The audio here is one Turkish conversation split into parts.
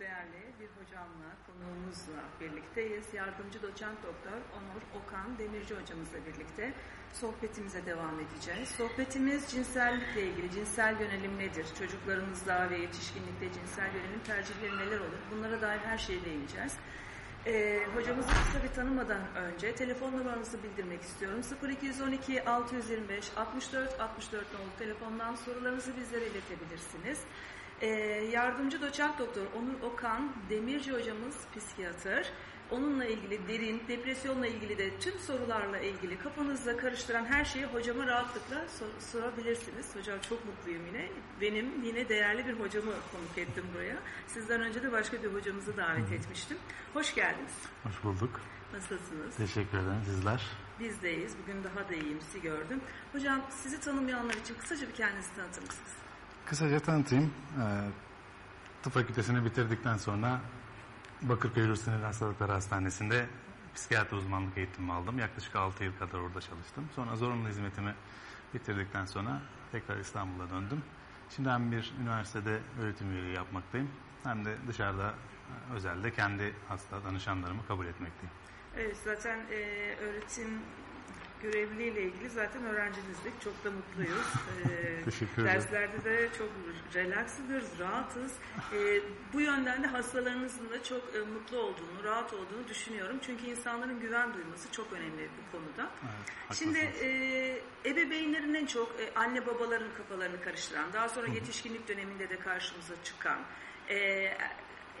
Değerli bir hocamla, konuğumuzla birlikteyiz. Yardımcı doçent doktor Onur Okan Demirci hocamızla birlikte sohbetimize devam edeceğiz. Sohbetimiz cinsellikle ilgili, cinsel yönelim nedir? Çocuklarımızda ve yetişkinlikte cinsel yönelim tercihleri neler olur? Bunlara dair her şeye değineceğiz. Ee, hocamızı kısa bir tanımadan önce telefon numaranızı bildirmek istiyorum. 0212 625 64 64 nolu telefondan sorularınızı bizlere iletebilirsiniz. Ee, yardımcı doçent doktor Onur Okan Demirci hocamız psikiyatr. Onunla ilgili derin, depresyonla ilgili de tüm sorularla ilgili kafanızda karıştıran her şeyi hocama rahatlıkla sor sorabilirsiniz. Hocam çok mutluyum yine. Benim yine değerli bir hocamı konuk ettim buraya. Sizden önce de başka bir hocamızı davet etmiştim. Hoş geldiniz. Hoş bulduk. Nasılsınız? Teşekkür ederim. Sizler? Bizdeyiz. Bugün daha da iyiyim. Sizi gördüm. Hocam sizi tanımayanlar için kısaca bir kendinizi tanıtır mısınız? Kısaca tanıtayım. Ee, tıp fakültesini bitirdikten sonra Bakırköy Ruh Sinir Hastalıkları Hastanesi'nde psikiyatri uzmanlık eğitimi aldım. Yaklaşık 6 yıl kadar orada çalıştım. Sonra zorunlu hizmetimi bitirdikten sonra tekrar İstanbul'a döndüm. Şimdi hem bir üniversitede öğretim üyeliği yapmaktayım hem de dışarıda e, özelde kendi hasta danışanlarımı kabul etmekteyim. Evet zaten e, öğretim görevliliğiyle ilgili zaten öğrencinizdik. Çok da mutluyuz. E, Teşekkür ederim. Derslerde de çok relaksızız, rahatız. E, bu yönden de hastalarınızın da çok e, mutlu olduğunu, rahat olduğunu düşünüyorum. Çünkü insanların güven duyması çok önemli bu konuda. Evet, Şimdi e, ebeveynlerin en çok e, anne babaların kafalarını karıştıran, daha sonra yetişkinlik döneminde de karşımıza çıkan, e,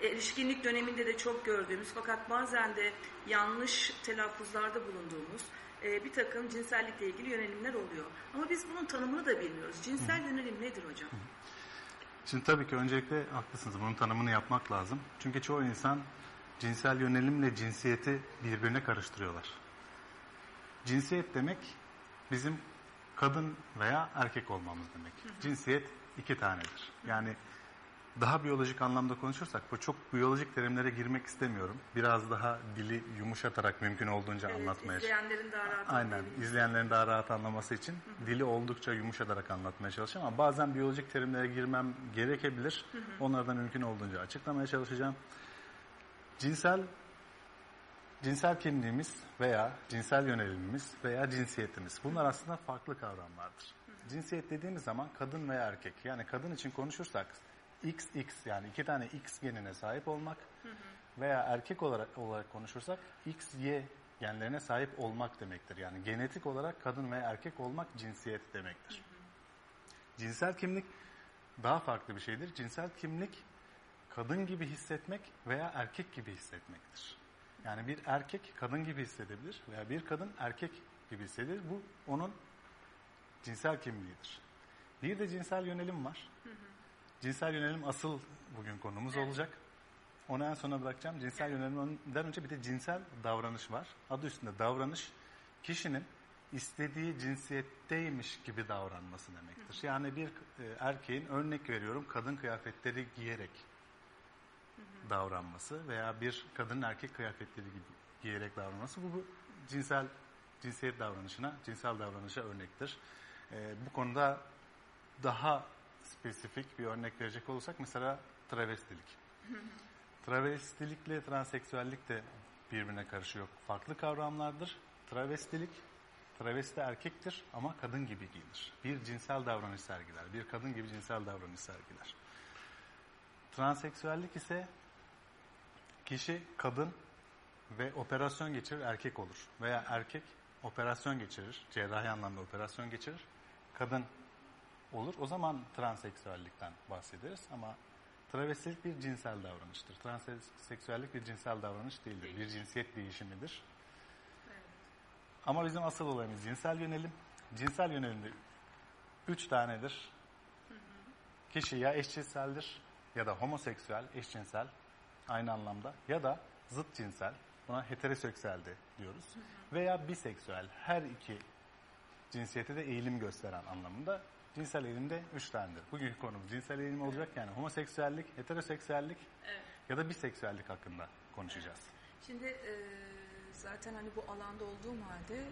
erişkinlik döneminde de çok gördüğümüz fakat bazen de yanlış telaffuzlarda bulunduğumuz e, bir takım cinsellikle ilgili yönelimler oluyor. Ama biz bunun tanımını da bilmiyoruz. Cinsel yönelim nedir hocam? Şimdi tabii ki öncelikle haklısınız. Bunun tanımını yapmak lazım. Çünkü çoğu insan cinsel yönelimle cinsiyeti birbirine karıştırıyorlar. Cinsiyet demek bizim kadın veya erkek olmamız demek. Cinsiyet iki tanedir. Yani daha biyolojik anlamda konuşursak bu çok biyolojik terimlere girmek istemiyorum. Biraz daha dili yumuşatarak mümkün olduğunca Evet, anlatmaya izleyenlerin daha rahat Aynen. izleyenlerin daha rahat anlaması için dili oldukça yumuşatarak anlatmaya çalışacağım ama bazen biyolojik terimlere girmem gerekebilir. Onlardan mümkün olduğunca açıklamaya çalışacağım. Cinsel cinsel kimliğimiz veya cinsel yönelimimiz veya cinsiyetimiz bunlar aslında farklı kavramlardır. Cinsiyet dediğimiz zaman kadın veya erkek yani kadın için konuşursak XX yani iki tane X genine sahip olmak veya erkek olarak olarak konuşursak XY genlerine sahip olmak demektir. Yani genetik olarak kadın veya erkek olmak cinsiyet demektir. Cinsel kimlik daha farklı bir şeydir. Cinsel kimlik kadın gibi hissetmek veya erkek gibi hissetmektir. Yani bir erkek kadın gibi hissedebilir veya bir kadın erkek gibi hissedebilir. Bu onun cinsel kimliğidir. Bir de cinsel yönelim var. Cinsel yönelim asıl bugün konumuz olacak. Onu en sona bırakacağım. Cinsel yönelimden önce bir de cinsel davranış var. Adı üstünde davranış kişinin istediği cinsiyetteymiş gibi davranması demektir. Yani bir e, erkeğin örnek veriyorum kadın kıyafetleri giyerek davranması veya bir kadının erkek kıyafetleri gibi giyerek davranması bu, bu cinsel cinsiyet davranışına, cinsel davranışa örnektir. E, bu konuda daha spesifik bir örnek verecek olursak mesela travestilik. Travestilikle transseksüellik de birbirine karışıyor. Farklı kavramlardır. Travestilik, travesti erkektir ama kadın gibi giyinir. Bir cinsel davranış sergiler. Bir kadın gibi cinsel davranış sergiler. Transseksüellik ise kişi kadın ve operasyon geçirir erkek olur. Veya erkek operasyon geçirir, cerrahi anlamda operasyon geçirir. Kadın olur. O zaman transseksüellikten bahsederiz ama travestilik bir cinsel davranıştır. Transseksüellik bir cinsel davranış değildir. Bir cinsiyet değişimidir. Ama bizim asıl olayımız cinsel yönelim. Cinsel yönelimde üç tanedir. Kişi ya eşcinseldir ya da homoseksüel, eşcinsel aynı anlamda ya da zıt cinsel. Buna heteroseksüel de diyoruz. Veya biseksüel. Her iki cinsiyete de eğilim gösteren anlamında cinsel eğilimde üç tanedir. Bugünkü konumuz cinsel eğilim olacak yani homoseksüellik, heteroseksüellik Evet. ya da biseksüellik hakkında konuşacağız. Şimdi e, zaten hani bu alanda olduğum halde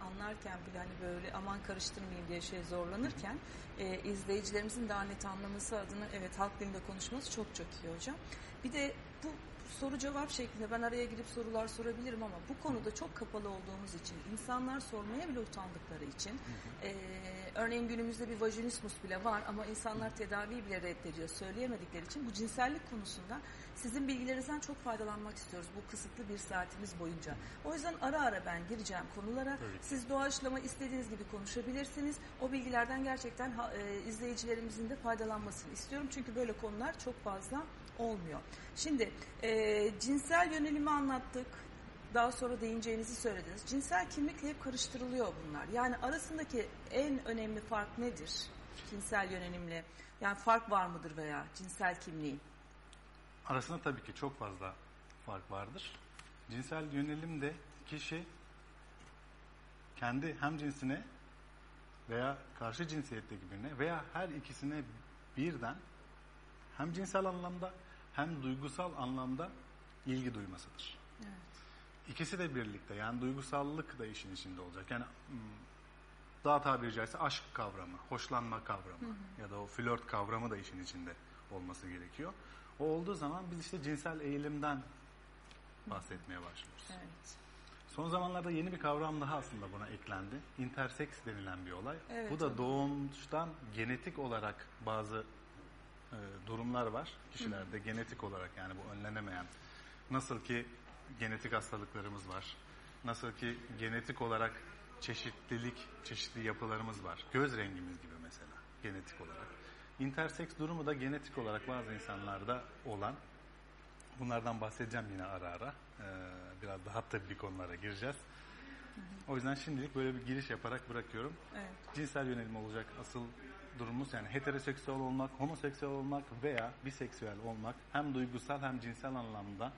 anlarken bile hani böyle aman karıştırmayayım diye şey zorlanırken e, izleyicilerimizin daha net anlaması adına evet halk dilinde konuşması çok çok iyi hocam. Bir de bu soru cevap şeklinde ben araya girip sorular sorabilirim ama bu konuda çok kapalı olduğumuz için insanlar sormaya bile utandıkları için e, örneğin günümüzde bir vajinismus bile var ama insanlar tedaviyi bile reddediyor söyleyemedikleri için bu cinsellik konusunda sizin bilgilerinizden çok faydalanmak istiyoruz bu kısıtlı bir saatimiz boyunca. O yüzden ara ara ben gireceğim konulara. Tabii. Siz doğaçlama istediğiniz gibi konuşabilirsiniz. O bilgilerden gerçekten ha- e, izleyicilerimizin de faydalanmasını istiyorum. Çünkü böyle konular çok fazla olmuyor. Şimdi e, cinsel yönelimi anlattık. Daha sonra değineceğinizi söylediniz. Cinsel kimlikle hep karıştırılıyor bunlar. Yani arasındaki en önemli fark nedir? Cinsel yönelimle. Yani fark var mıdır veya cinsel kimliğin? Arasında tabii ki çok fazla fark vardır. Cinsel yönelimde kişi kendi hem cinsine veya karşı cinsiyetteki birine veya her ikisine birden hem cinsel anlamda hem duygusal anlamda ilgi duymasıdır. Evet. İkisi de birlikte yani duygusallık da işin içinde olacak. Yani hmm, daha tabiri caizse aşk kavramı, hoşlanma kavramı ya da o flört kavramı da işin içinde olması gerekiyor. O olduğu zaman biz işte cinsel eğilimden bahsetmeye başlıyoruz. Evet. Son zamanlarda yeni bir kavram daha aslında buna eklendi. Interseks denilen bir olay. Evet, Bu da doğumdan genetik olarak bazı e, durumlar var kişilerde genetik olarak yani bu önlenemeyen. Nasıl ki genetik hastalıklarımız var. Nasıl ki genetik olarak çeşitlilik, çeşitli yapılarımız var. Göz rengimiz gibi mesela genetik olarak. Interseks durumu da genetik olarak bazı insanlarda olan Bunlardan bahsedeceğim yine ara ara. Ee, biraz daha tabii konulara gireceğiz. O yüzden şimdilik böyle bir giriş yaparak bırakıyorum. Evet. Cinsel yönelim olacak asıl durumumuz yani heteroseksüel olmak, homoseksüel olmak veya biseksüel olmak hem duygusal hem cinsel anlamda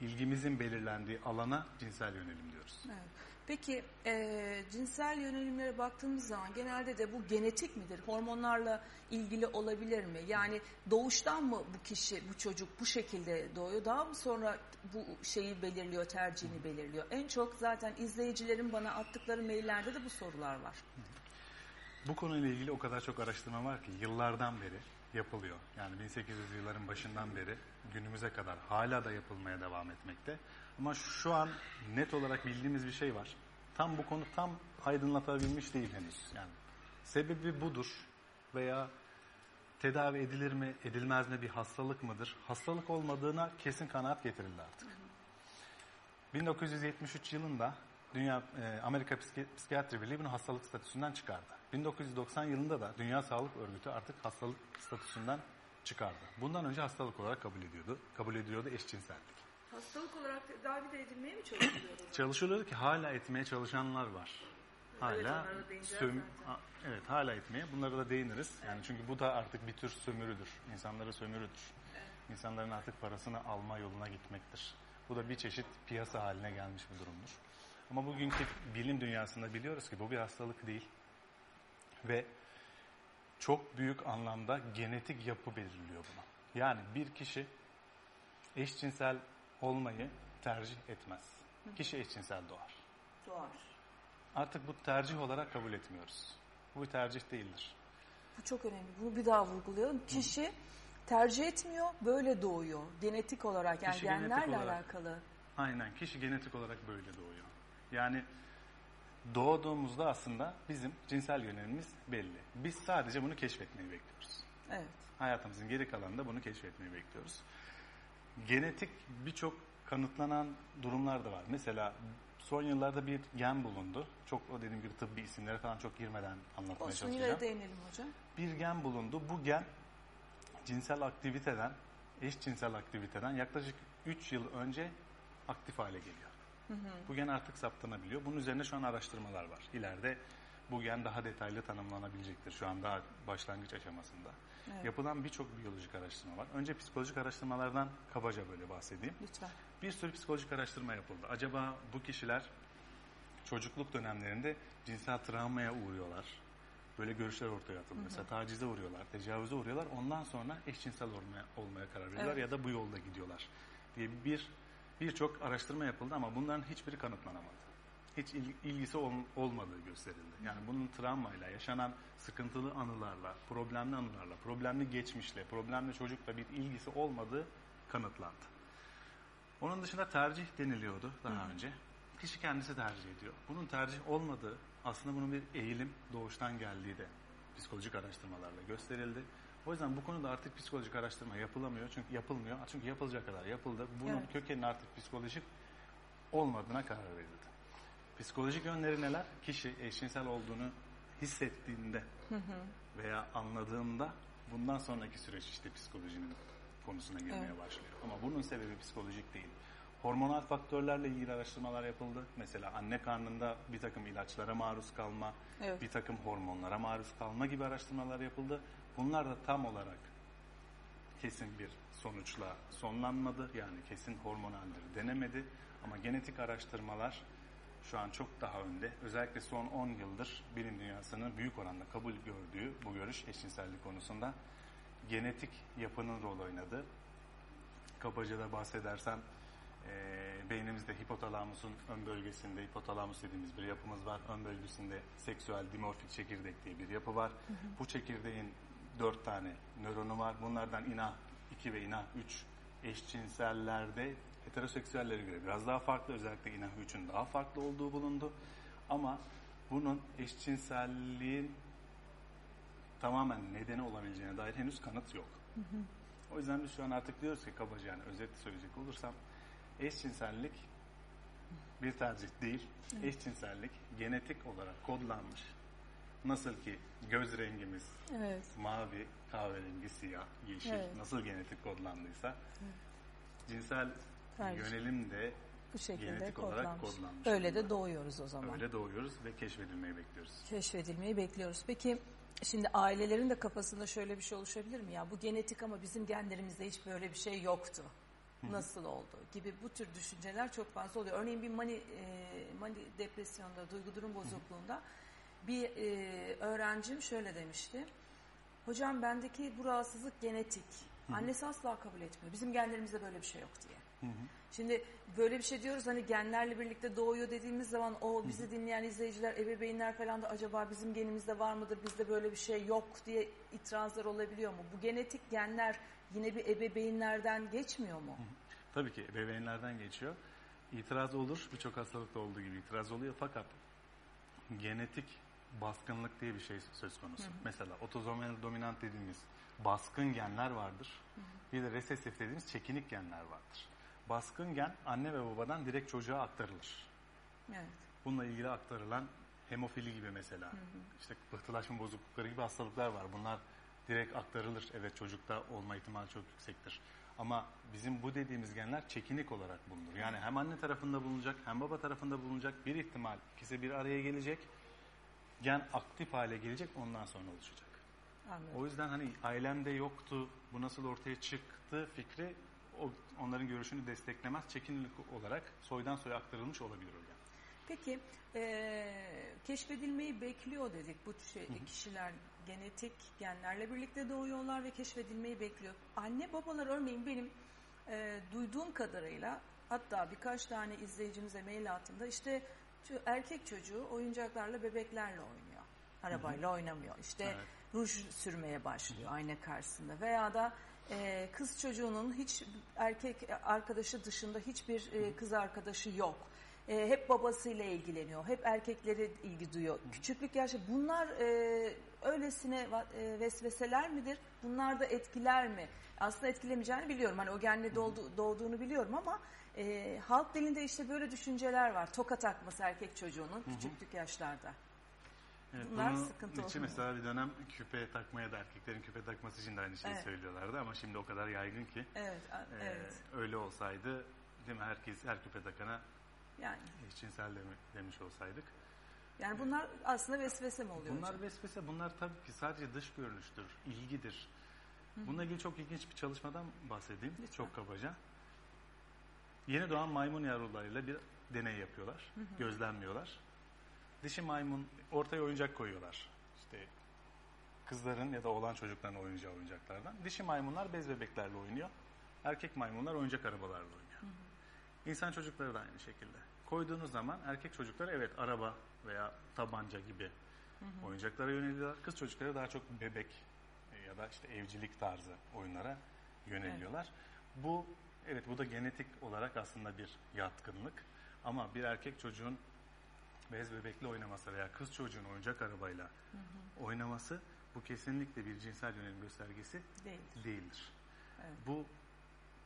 ilgimizin belirlendiği alana cinsel yönelim diyoruz. Evet. Peki e, cinsel yönelimlere baktığımız zaman genelde de bu genetik midir? Hormonlarla ilgili olabilir mi? Yani doğuştan mı bu kişi, bu çocuk bu şekilde doğuyor? Daha mı sonra bu şeyi belirliyor, tercihini belirliyor? En çok zaten izleyicilerin bana attıkları maillerde de bu sorular var. Bu konuyla ilgili o kadar çok araştırma var ki yıllardan beri yapılıyor. Yani 1800 yılların başından beri günümüze kadar hala da yapılmaya devam etmekte. Ama şu an net olarak bildiğimiz bir şey var. Tam bu konu tam aydınlatabilmiş değil henüz. Yani sebebi budur veya tedavi edilir mi, edilmez mi bir hastalık mıdır? Hastalık olmadığına kesin kanaat getirildi artık. 1973 yılında Dünya e, Amerika Psiki- Psikiyatri Birliği bunu hastalık statüsünden çıkardı. 1990 yılında da Dünya Sağlık Örgütü artık hastalık statüsünden çıkardı. Bundan önce hastalık olarak kabul ediyordu. Kabul ediyordu eşcinsellik. Hastalık olarak tedavi de edilmeye mi çalışılıyor? Çalışılıyordu ki hala etmeye çalışanlar var. Evet, Hala değineceğiz söm- evet hala etmeye. Bunlara da değiniriz. Yani çünkü bu da artık bir tür sömürüdür. İnsanlara sömürüdür. İnsanların artık parasını alma yoluna gitmektir. Bu da bir çeşit piyasa haline gelmiş bir durumdur. Ama bugünkü bilim dünyasında biliyoruz ki bu bir hastalık değil. Ve çok büyük anlamda genetik yapı belirliyor buna. Yani bir kişi eşcinsel olmayı tercih etmez. Kişi eşcinsel doğar. Doğar. Artık bu tercih olarak kabul etmiyoruz. Bu bir tercih değildir. Bu çok önemli. Bunu bir daha vurgulayalım. Kişi tercih etmiyor, böyle doğuyor. Genetik olarak yani Kişi genlerle olarak. alakalı. Aynen kişi genetik olarak böyle doğuyor. Yani doğduğumuzda aslında bizim cinsel yönelimimiz belli. Biz sadece bunu keşfetmeyi bekliyoruz. Evet. Hayatımızın geri kalanında bunu keşfetmeyi bekliyoruz. Genetik birçok kanıtlanan durumlar da var. Mesela son yıllarda bir gen bulundu. Çok o dediğim gibi tıbbi isimlere falan çok girmeden anlatmaya Olsun çalışacağım. yine değinelim hocam. bir gen bulundu. Bu gen cinsel aktiviteden, eşcinsel aktiviteden yaklaşık 3 yıl önce aktif hale geliyor. Bu gen artık saptanabiliyor. Bunun üzerine şu an araştırmalar var. İleride bu gen daha detaylı tanımlanabilecektir. Şu an daha başlangıç aşamasında. Evet. Yapılan birçok biyolojik araştırma var. Önce psikolojik araştırmalardan kabaca böyle bahsedeyim. Lütfen. Bir sürü psikolojik araştırma yapıldı. Acaba bu kişiler çocukluk dönemlerinde cinsel travmaya uğruyorlar. Böyle görüşler ortaya atıldı. Mesela tacize uğruyorlar, tecavüze uğruyorlar. Ondan sonra eşcinsel olmaya, olmaya karar veriyorlar Evet. ya da bu yolda gidiyorlar diye bir birçok araştırma yapıldı ama bunların hiçbiri kanıtlanamadı. hiç il- ilgisi ol- olmadığı gösterildi. Yani bunun travmayla, yaşanan sıkıntılı anılarla, problemli anılarla, problemli geçmişle, problemli çocukla bir ilgisi olmadığı kanıtlandı. Onun dışında tercih deniliyordu daha önce. Kişi kendisi tercih ediyor. Bunun tercih olmadığı, aslında bunun bir eğilim doğuştan geldiği de psikolojik araştırmalarla gösterildi. O yüzden bu konuda artık psikolojik araştırma yapılamıyor. Çünkü yapılmıyor. Çünkü yapılacak kadar yapıldı. Bunun Evet. kökeninin artık psikolojik olmadığına karar verildi. Psikolojik yönleri neler? Kişi eşcinsel olduğunu hissettiğinde veya anladığında bundan sonraki süreç işte psikolojinin konusuna girmeye Evet. başlıyor. Ama bunun sebebi psikolojik değil. Hormonal faktörlerle ilgili araştırmalar yapıldı. Mesela anne karnında bir takım ilaçlara maruz kalma, Evet. bir takım hormonlara maruz kalma gibi araştırmalar yapıldı. Bunlar da tam olarak kesin bir sonuçla sonlanmadı. Yani kesin hormonaldir denemedi. Ama genetik araştırmalar şu an çok daha önde. Özellikle son 10 yıldır bilim dünyasının büyük oranda kabul gördüğü bu görüş eşcinsellik konusunda genetik yapının rol oynadığı. Kabaca da bahsedersem eee beynimizde hipotalamusun ön bölgesinde hipotalamus dediğimiz bir yapımız var. Ön bölgesinde seksüel dimorfik çekirdek diye bir yapı var. Bu çekirdeğin dört tane nöronu var. Bunlardan ina 2 ve ina 3 eşcinsellerde heteroseksüellere göre biraz daha farklı. Özellikle ina 3'ün daha farklı olduğu bulundu. Ama bunun eşcinselliğin tamamen nedeni olabileceğine dair henüz kanıt yok. O yüzden biz şu an artık diyoruz ki kabaca yani özet söyleyecek olursam eşcinsellik bir tercih değil. Eşcinsellik genetik olarak kodlanmış. Nasıl ki göz rengimiz Evet. mavi, kahverengi, siyah, yeşil Evet. nasıl genetik kodlandıysa cinsel Tercih. yönelim de Bu şekilde genetik olarak kodlanmış. kodlanmış. Öyle de durumda. doğuyoruz o zaman. Öyle doğuyoruz ve keşfedilmeyi bekliyoruz. keşfedilmeyi bekliyoruz. Peki şimdi ailelerin de kafasında şöyle bir şey oluşabilir mi ya? Bu genetik ama bizim genlerimizde hiç böyle bir şey yoktu. Nasıl oldu gibi bu tür düşünceler çok fazla oluyor. Örneğin bir mani, e, mani depresyonda, duygu durum bozukluğunda bir e, öğrencim şöyle demişti. Hocam bendeki bu rahatsızlık genetik. Annesi asla kabul etmiyor. Bizim genlerimizde böyle bir şey yok diye. Şimdi böyle bir şey diyoruz hani genlerle birlikte doğuyor dediğimiz zaman o bizi dinleyen izleyiciler, ebeveynler falan da acaba bizim genimizde var mıdır, bizde böyle bir şey yok diye itirazlar olabiliyor mu? Bu genetik genler yine bir ebeveynlerden geçmiyor mu? Tabii ki ebeveynlerden geçiyor. İtiraz olur. Birçok hastalıkta olduğu gibi itiraz oluyor. Fakat genetik baskınlık diye bir şey söz konusu. Mesela otozomal dominant dediğimiz baskın genler vardır. Bir de resesif dediğimiz çekinik genler vardır. Baskın gen anne ve babadan direkt çocuğa aktarılır. Evet. Bununla ilgili aktarılan hemofili gibi mesela, işte pıhtılaşma bozuklukları gibi hastalıklar var. Bunlar direkt aktarılır. Evet çocukta olma ihtimali çok yüksektir. Ama bizim bu dediğimiz genler çekinik olarak bulunur. Yani hem anne tarafında bulunacak hem baba tarafında bulunacak bir ihtimal. İkisi bir araya gelecek. Gen aktif hale gelecek ondan sonra oluşacak. Anladım. O yüzden hani ailemde yoktu, bu nasıl ortaya çıktı fikri o, onların görüşünü desteklemez. Çekinilik olarak soydan soya aktarılmış olabilir o gen. Peki eee, keşfedilmeyi bekliyor dedik bu şey, kişiler genetik genlerle birlikte doğuyorlar ve keşfedilmeyi bekliyor. Anne babalar örneğin benim eee, duyduğum kadarıyla hatta birkaç tane izleyicimize mail attığında işte erkek çocuğu oyuncaklarla bebeklerle oynuyor. Arabayla oynamıyor. İşte Evet. ruj sürmeye başlıyor ayna karşısında veya da e, kız çocuğunun hiç erkek arkadaşı dışında hiçbir e, kız arkadaşı yok. E, hep babasıyla ilgileniyor. Hep erkeklere ilgi duyuyor. Küçüklük yaşı bunlar e, öylesine e, vesveseler midir? Bunlar da etkiler mi? Aslında etkilemeyeceğini biliyorum. Hani o genle doğdu, doğduğunu biliyorum ama e, halk dilinde işte böyle düşünceler var. Toka takması erkek çocuğunun küçüklük yaşlarda. Evet, Bunlar bunun sıkıntı için olmuyor. mesela bir dönem küpe takmaya da erkeklerin küpe takması için de aynı şeyi Evet. söylüyorlardı ama şimdi o kadar yaygın ki Evet, a- e, evet. öyle olsaydı değil mi herkes her küpe takana Yani eşcinsel demi- demiş olsaydık. Yani bunlar aslında vesvese mi oluyor Bunlar hocam? vesvese bunlar tabii ki sadece dış görünüştür, ilgidir. Bununla ilgili çok ilginç bir çalışmadan bahsedeyim çok kabaca. Yeni doğan maymun yavrularıyla bir deney yapıyorlar. Gözlemliyorlar. Dişi maymun ortaya oyuncak koyuyorlar. İşte kızların ya da oğlan çocukların oynayacağı oyuncaklardan. Dişi maymunlar bez bebeklerle oynuyor. Erkek maymunlar oyuncak arabalarla oynuyor. İnsan çocukları da aynı şekilde. koyduğunuz zaman erkek çocukları evet araba veya tabanca gibi oyuncaklara yöneliyorlar. Kız çocukları daha çok bebek ya da işte evcilik tarzı oyunlara yöneliyorlar. Bu evet bu da genetik olarak aslında bir yatkınlık. Ama bir erkek çocuğun bez bebekle oynaması veya kız çocuğun oyuncak arabayla oynaması bu kesinlikle bir cinsel yönelim göstergesi Değil. değildir. Evet. Bu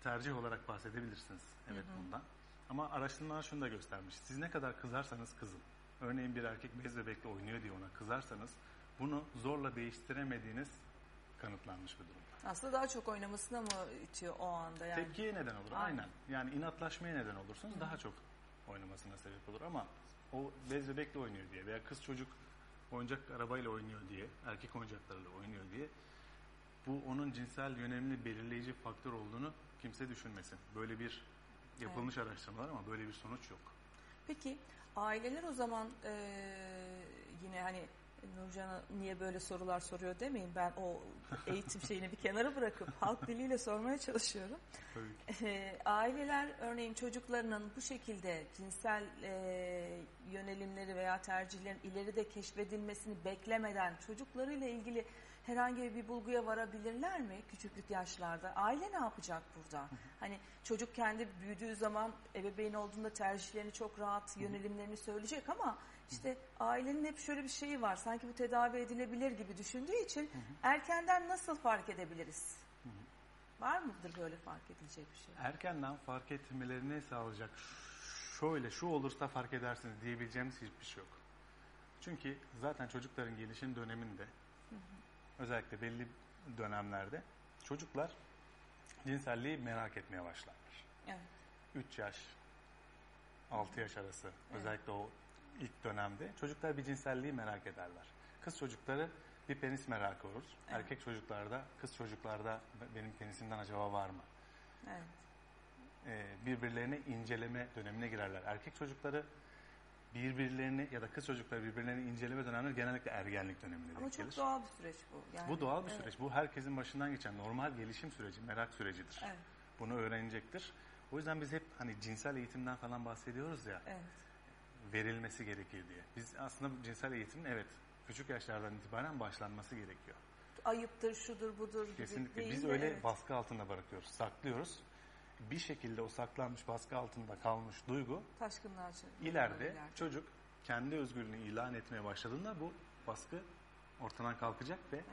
tercih olarak bahsedebilirsiniz evet bundan. Ama araştırmalar şunu da göstermiş. Siz ne kadar kızarsanız kızın. Örneğin bir erkek bez bebekle oynuyor diye ona kızarsanız bunu zorla değiştiremediğiniz kanıtlanmış bir durum. Aslında daha çok oynamasına mı itiyor o anda yani? Tepkiye neden olur. Aynen. Aynen. Yani inatlaşmaya neden olursunuz. Daha çok oynamasına sebep olur. Ama o bez bebekle oynuyor diye veya kız çocuk oyuncak arabayla oynuyor diye, erkek oyuncaklarıyla oynuyor diye bu onun cinsel yönelimli belirleyici faktör olduğunu kimse düşünmesin. Böyle bir yapılmış araştırmalar ama böyle bir sonuç yok. Peki aileler o zaman eee, yine hani Nurcan'a niye böyle sorular soruyor demeyin. Ben o eğitim şeyini bir kenara bırakıp halk diliyle sormaya çalışıyorum. Eee, aileler örneğin çocuklarının bu şekilde cinsel eee, yönelimleri veya tercihlerin ileride keşfedilmesini beklemeden çocuklarıyla ilgili herhangi bir bulguya varabilirler mi küçüklük yaşlarda? Aile ne yapacak burada? Hani çocuk kendi büyüdüğü zaman ebeveyn olduğunda tercihlerini çok rahat, yönelimlerini söyleyecek ama işte ailenin hep şöyle bir şeyi var. Sanki bu tedavi edilebilir gibi düşündüğü için erkenden nasıl fark edebiliriz? Var mıdır böyle fark edilecek bir şey? Erkenden fark etmelerini sağlayacak şöyle şu olursa fark edersiniz diyebileceğimiz hiçbir şey yok. Çünkü zaten çocukların gelişim döneminde özellikle belli dönemlerde çocuklar cinselliği merak etmeye başlarlar. Evet. 3 yaş, 6 yaş arası özellikle o ilk dönemde çocuklar bir cinselliği merak ederler. Kız çocukları bir penis merakı olur. Erkek çocuklarda, kız çocuklarda benim penisimden acaba var mı? Evet. Ee, birbirlerini inceleme dönemine girerler. Erkek çocukları birbirlerini ya da kız çocukları birbirlerini inceleme dönemleri genellikle ergenlik döneminde Ama çok gelir. doğal bir süreç bu. Yani, Bu doğal bir evet, süreç. Bu herkesin başından geçen normal gelişim süreci, merak sürecidir. Evet. Bunu öğrenecektir. O yüzden biz hep hani cinsel eğitimden falan bahsediyoruz ya Evet. Verilmesi gerekir diye. Biz aslında cinsel eğitimin evet küçük yaşlardan itibaren başlanması gerekiyor. Ayıptır, şudur, budur gibi Kesinlikle. değil Biz de öyle evet. baskı altında bırakıyoruz, saklıyoruz. Bir şekilde o saklanmış baskı altında kalmış duygu taşkınlar için. ileride çocuk kendi özgürlüğünü ilan etmeye başladığında bu baskı ortadan kalkacak ve Evet.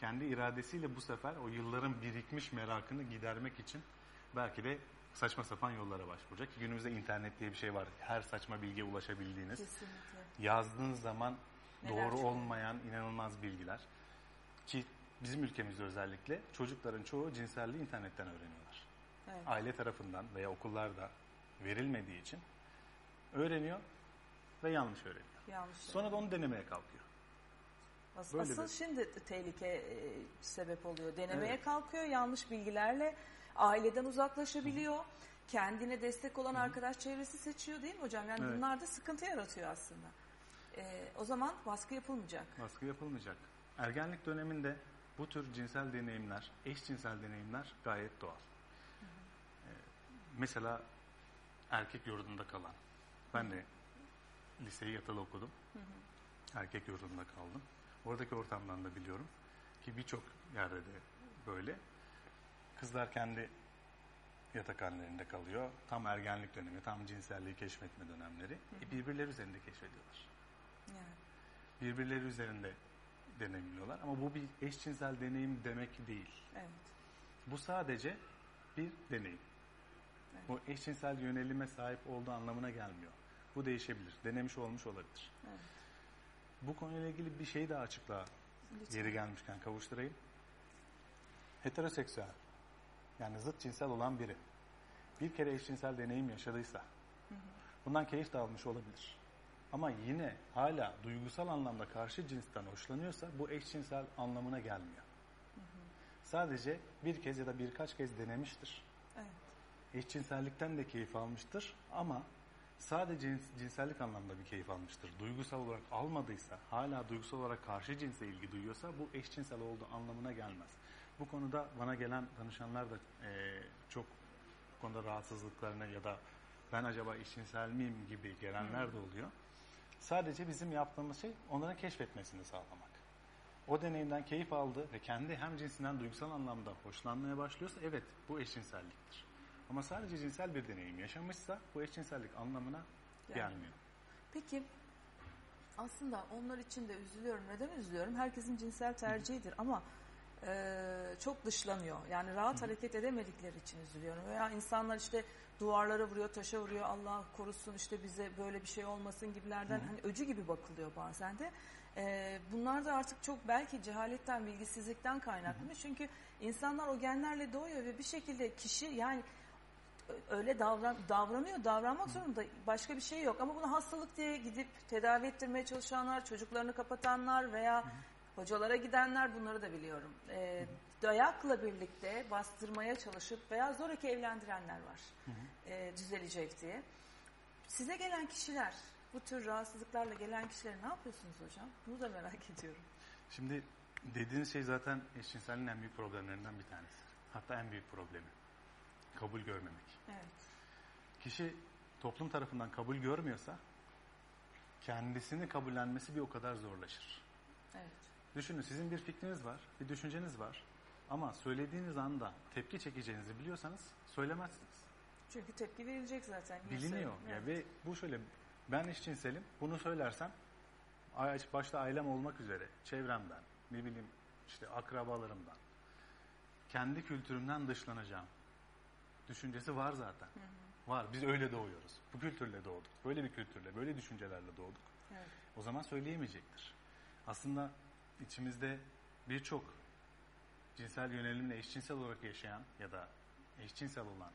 kendi iradesiyle bu sefer o yılların birikmiş merakını gidermek için belki de saçma sapan yollara başvuracak. Ki Günümüzde internet diye bir şey var. Her saçma bilgiye ulaşabildiğiniz. Kesinlikle. Yazdığınız zaman Neler doğru çıkıyor? olmayan inanılmaz bilgiler. Ki bizim ülkemizde özellikle çocukların çoğu cinselliği internetten öğreniyorlar. Evet. Aile tarafından veya okullarda verilmediği için öğreniyor ve yanlış öğreniyor. Yanlış. Sonra da onu denemeye kalkıyor. As- böyle Asıl bir- şimdi tehlike e, sebep oluyor. Denemeye Evet. kalkıyor, yanlış bilgilerle aileden uzaklaşabiliyor. Kendine destek olan arkadaş çevresi seçiyor değil mi hocam? Yani Evet. bunlar da sıkıntı yaratıyor aslında. E, o zaman baskı yapılmayacak. Baskı yapılmayacak. Ergenlik döneminde bu tür cinsel deneyimler, eşcinsel deneyimler gayet doğal. Ee, mesela erkek yurdunda kalan. Ben de liseyi yatılı okudum. Erkek yurdunda kaldım. Oradaki ortamdan da biliyorum ki birçok yerde de böyle. Kızlar kendi yatakhanelerinde kalıyor. Tam ergenlik dönemi, tam cinselliği keşfetme dönemleri. E, birbirleri üzerinde keşfediyorlar Yani. birbirleri üzerinde deneyimliyorlar. Ama bu bir eşcinsel deneyim demek değil. Evet. Bu sadece bir deneyim. Evet. Bu eşcinsel yönelime sahip olduğu anlamına gelmiyor. Bu değişebilir. Denemiş olmuş olabilir. Evet. Bu konuyla ilgili bir şey daha açıklığa Lütfen. yeri gelmişken kavuşturayım. Heteroseksüel yani zıt cinsel olan biri bir kere eşcinsel deneyim yaşadıysa bundan keyif de almış olabilir. Ama yine hala duygusal anlamda karşı cinsten hoşlanıyorsa bu eşcinsel anlamına gelmiyor. Sadece bir kez ya da birkaç kez denemiştir. Evet. Eşcinsellikten de keyif almıştır ama sadece cins- cinsellik anlamda bir keyif almıştır. Duygusal olarak almadıysa, hala duygusal olarak karşı cinse ilgi duyuyorsa bu eşcinsel olduğu anlamına gelmez. Bu konuda bana gelen danışanlar da eee, çok bu konuda rahatsızlıklarını ya da ben acaba eşcinsel miyim gibi gelenler de oluyor. Sadece bizim yaptığımız şey onların keşfetmesini sağlamak. O deneyimden keyif aldı ve kendi hem cinsinden duygusal anlamda hoşlanmaya başlıyorsa evet bu eşcinselliktir. Ama sadece cinsel bir deneyim yaşamışsa bu eşcinsellik anlamına Yani. gelmiyor. Peki aslında onlar için de üzülüyorum. Neden üzülüyorum? Herkesin cinsel tercihidir ama e, çok dışlanıyor. Yani rahat hareket edemedikleri için üzülüyorum. Veya insanlar işte duvarlara vuruyor, taşa vuruyor. Allah korusun işte bize böyle bir şey olmasın gibilerden hani öcü gibi bakılıyor bazen de. E, bunlar da artık çok belki cehaletten, bilgisizlikten kaynaklı. Çünkü insanlar o genlerle doğuyor ve bir şekilde kişi yani öyle davran, davranıyor, davranmak zorunda. Başka bir şey yok. Ama bunu hastalık diye gidip tedavi ettirmeye çalışanlar, çocuklarını kapatanlar veya hocalara gidenler bunları da biliyorum. Ee, dayakla birlikte bastırmaya çalışıp veya zoraki evlendirenler var. Ee, düzelecek diye. Size gelen kişiler, bu tür rahatsızlıklarla gelen kişilere ne yapıyorsunuz hocam? Bunu da merak ediyorum. Şimdi dediğiniz şey zaten eşcinselliğin en büyük problemlerinden bir tanesi. Hatta en büyük problemi. Kabul görmemek. Evet. Kişi toplum tarafından kabul görmüyorsa kendisini kabullenmesi bir o kadar zorlaşır. Evet. Düşünün sizin bir fikriniz var, bir düşünceniz var. Ama söylediğiniz anda tepki çekeceğinizi biliyorsanız söylemezsiniz. Çünkü tepki verilecek zaten. Biliniyor. Ya Evet. ve bu şöyle ben eşcinselim bunu söylersem başta ailem olmak üzere çevremden ne bileyim işte akrabalarımdan kendi kültürümden dışlanacağım düşüncesi var zaten. Var. Biz öyle doğuyoruz. Bu kültürle doğduk. Böyle bir kültürle, böyle düşüncelerle doğduk. Evet. O zaman söyleyemeyecektir. Aslında içimizde birçok cinsel yönelimle eşcinsel olarak yaşayan ya da eşcinsel olan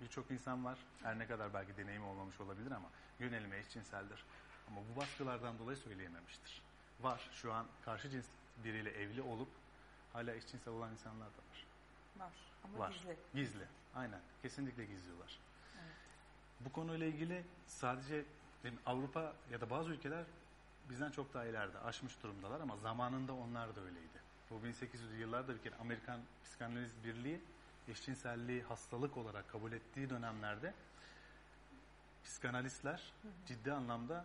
birçok insan var. Her ne kadar belki deneyim olmamış olabilir ama yönelimi eşcinseldir. Ama bu baskılardan dolayı söyleyememiştir. Var. Şu an karşı cins biriyle evli olup hala eşcinsel olan insanlar da var. Var. Ama Var. gizli. Gizli. Aynen. Kesinlikle gizliyorlar. Bu konuyla ilgili sadece Avrupa ya da bazı ülkeler bizden çok daha ileride aşmış durumdalar ama zamanında onlar da öyleydi. Bu 1800'lü yıllarda bir kere Amerikan Psikanaliz Birliği eşcinselliği hastalık olarak kabul ettiği dönemlerde psikanalistler ciddi anlamda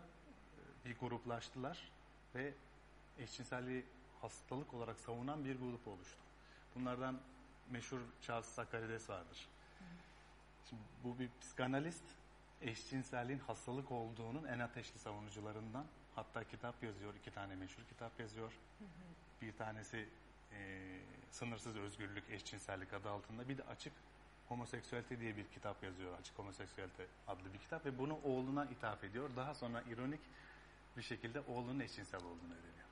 e, bir gruplaştılar ve eşcinselliği hastalık olarak savunan bir grup oluştu. Bunlardan meşhur Charles Sakarides vardır. Şimdi bu bir psikanalist eşcinselliğin hastalık olduğunun en ateşli savunucularından. Hatta kitap yazıyor, iki tane meşhur kitap yazıyor. Bir tanesi e, Sınırsız Özgürlük, Eşcinsellik adı altında. Bir de Açık Homoseksüelite diye bir kitap yazıyor. Açık Homoseksüelite adlı bir kitap ve bunu oğluna ithaf ediyor. Daha sonra ironik bir şekilde oğlunun eşcinsel olduğunu öğreniyor.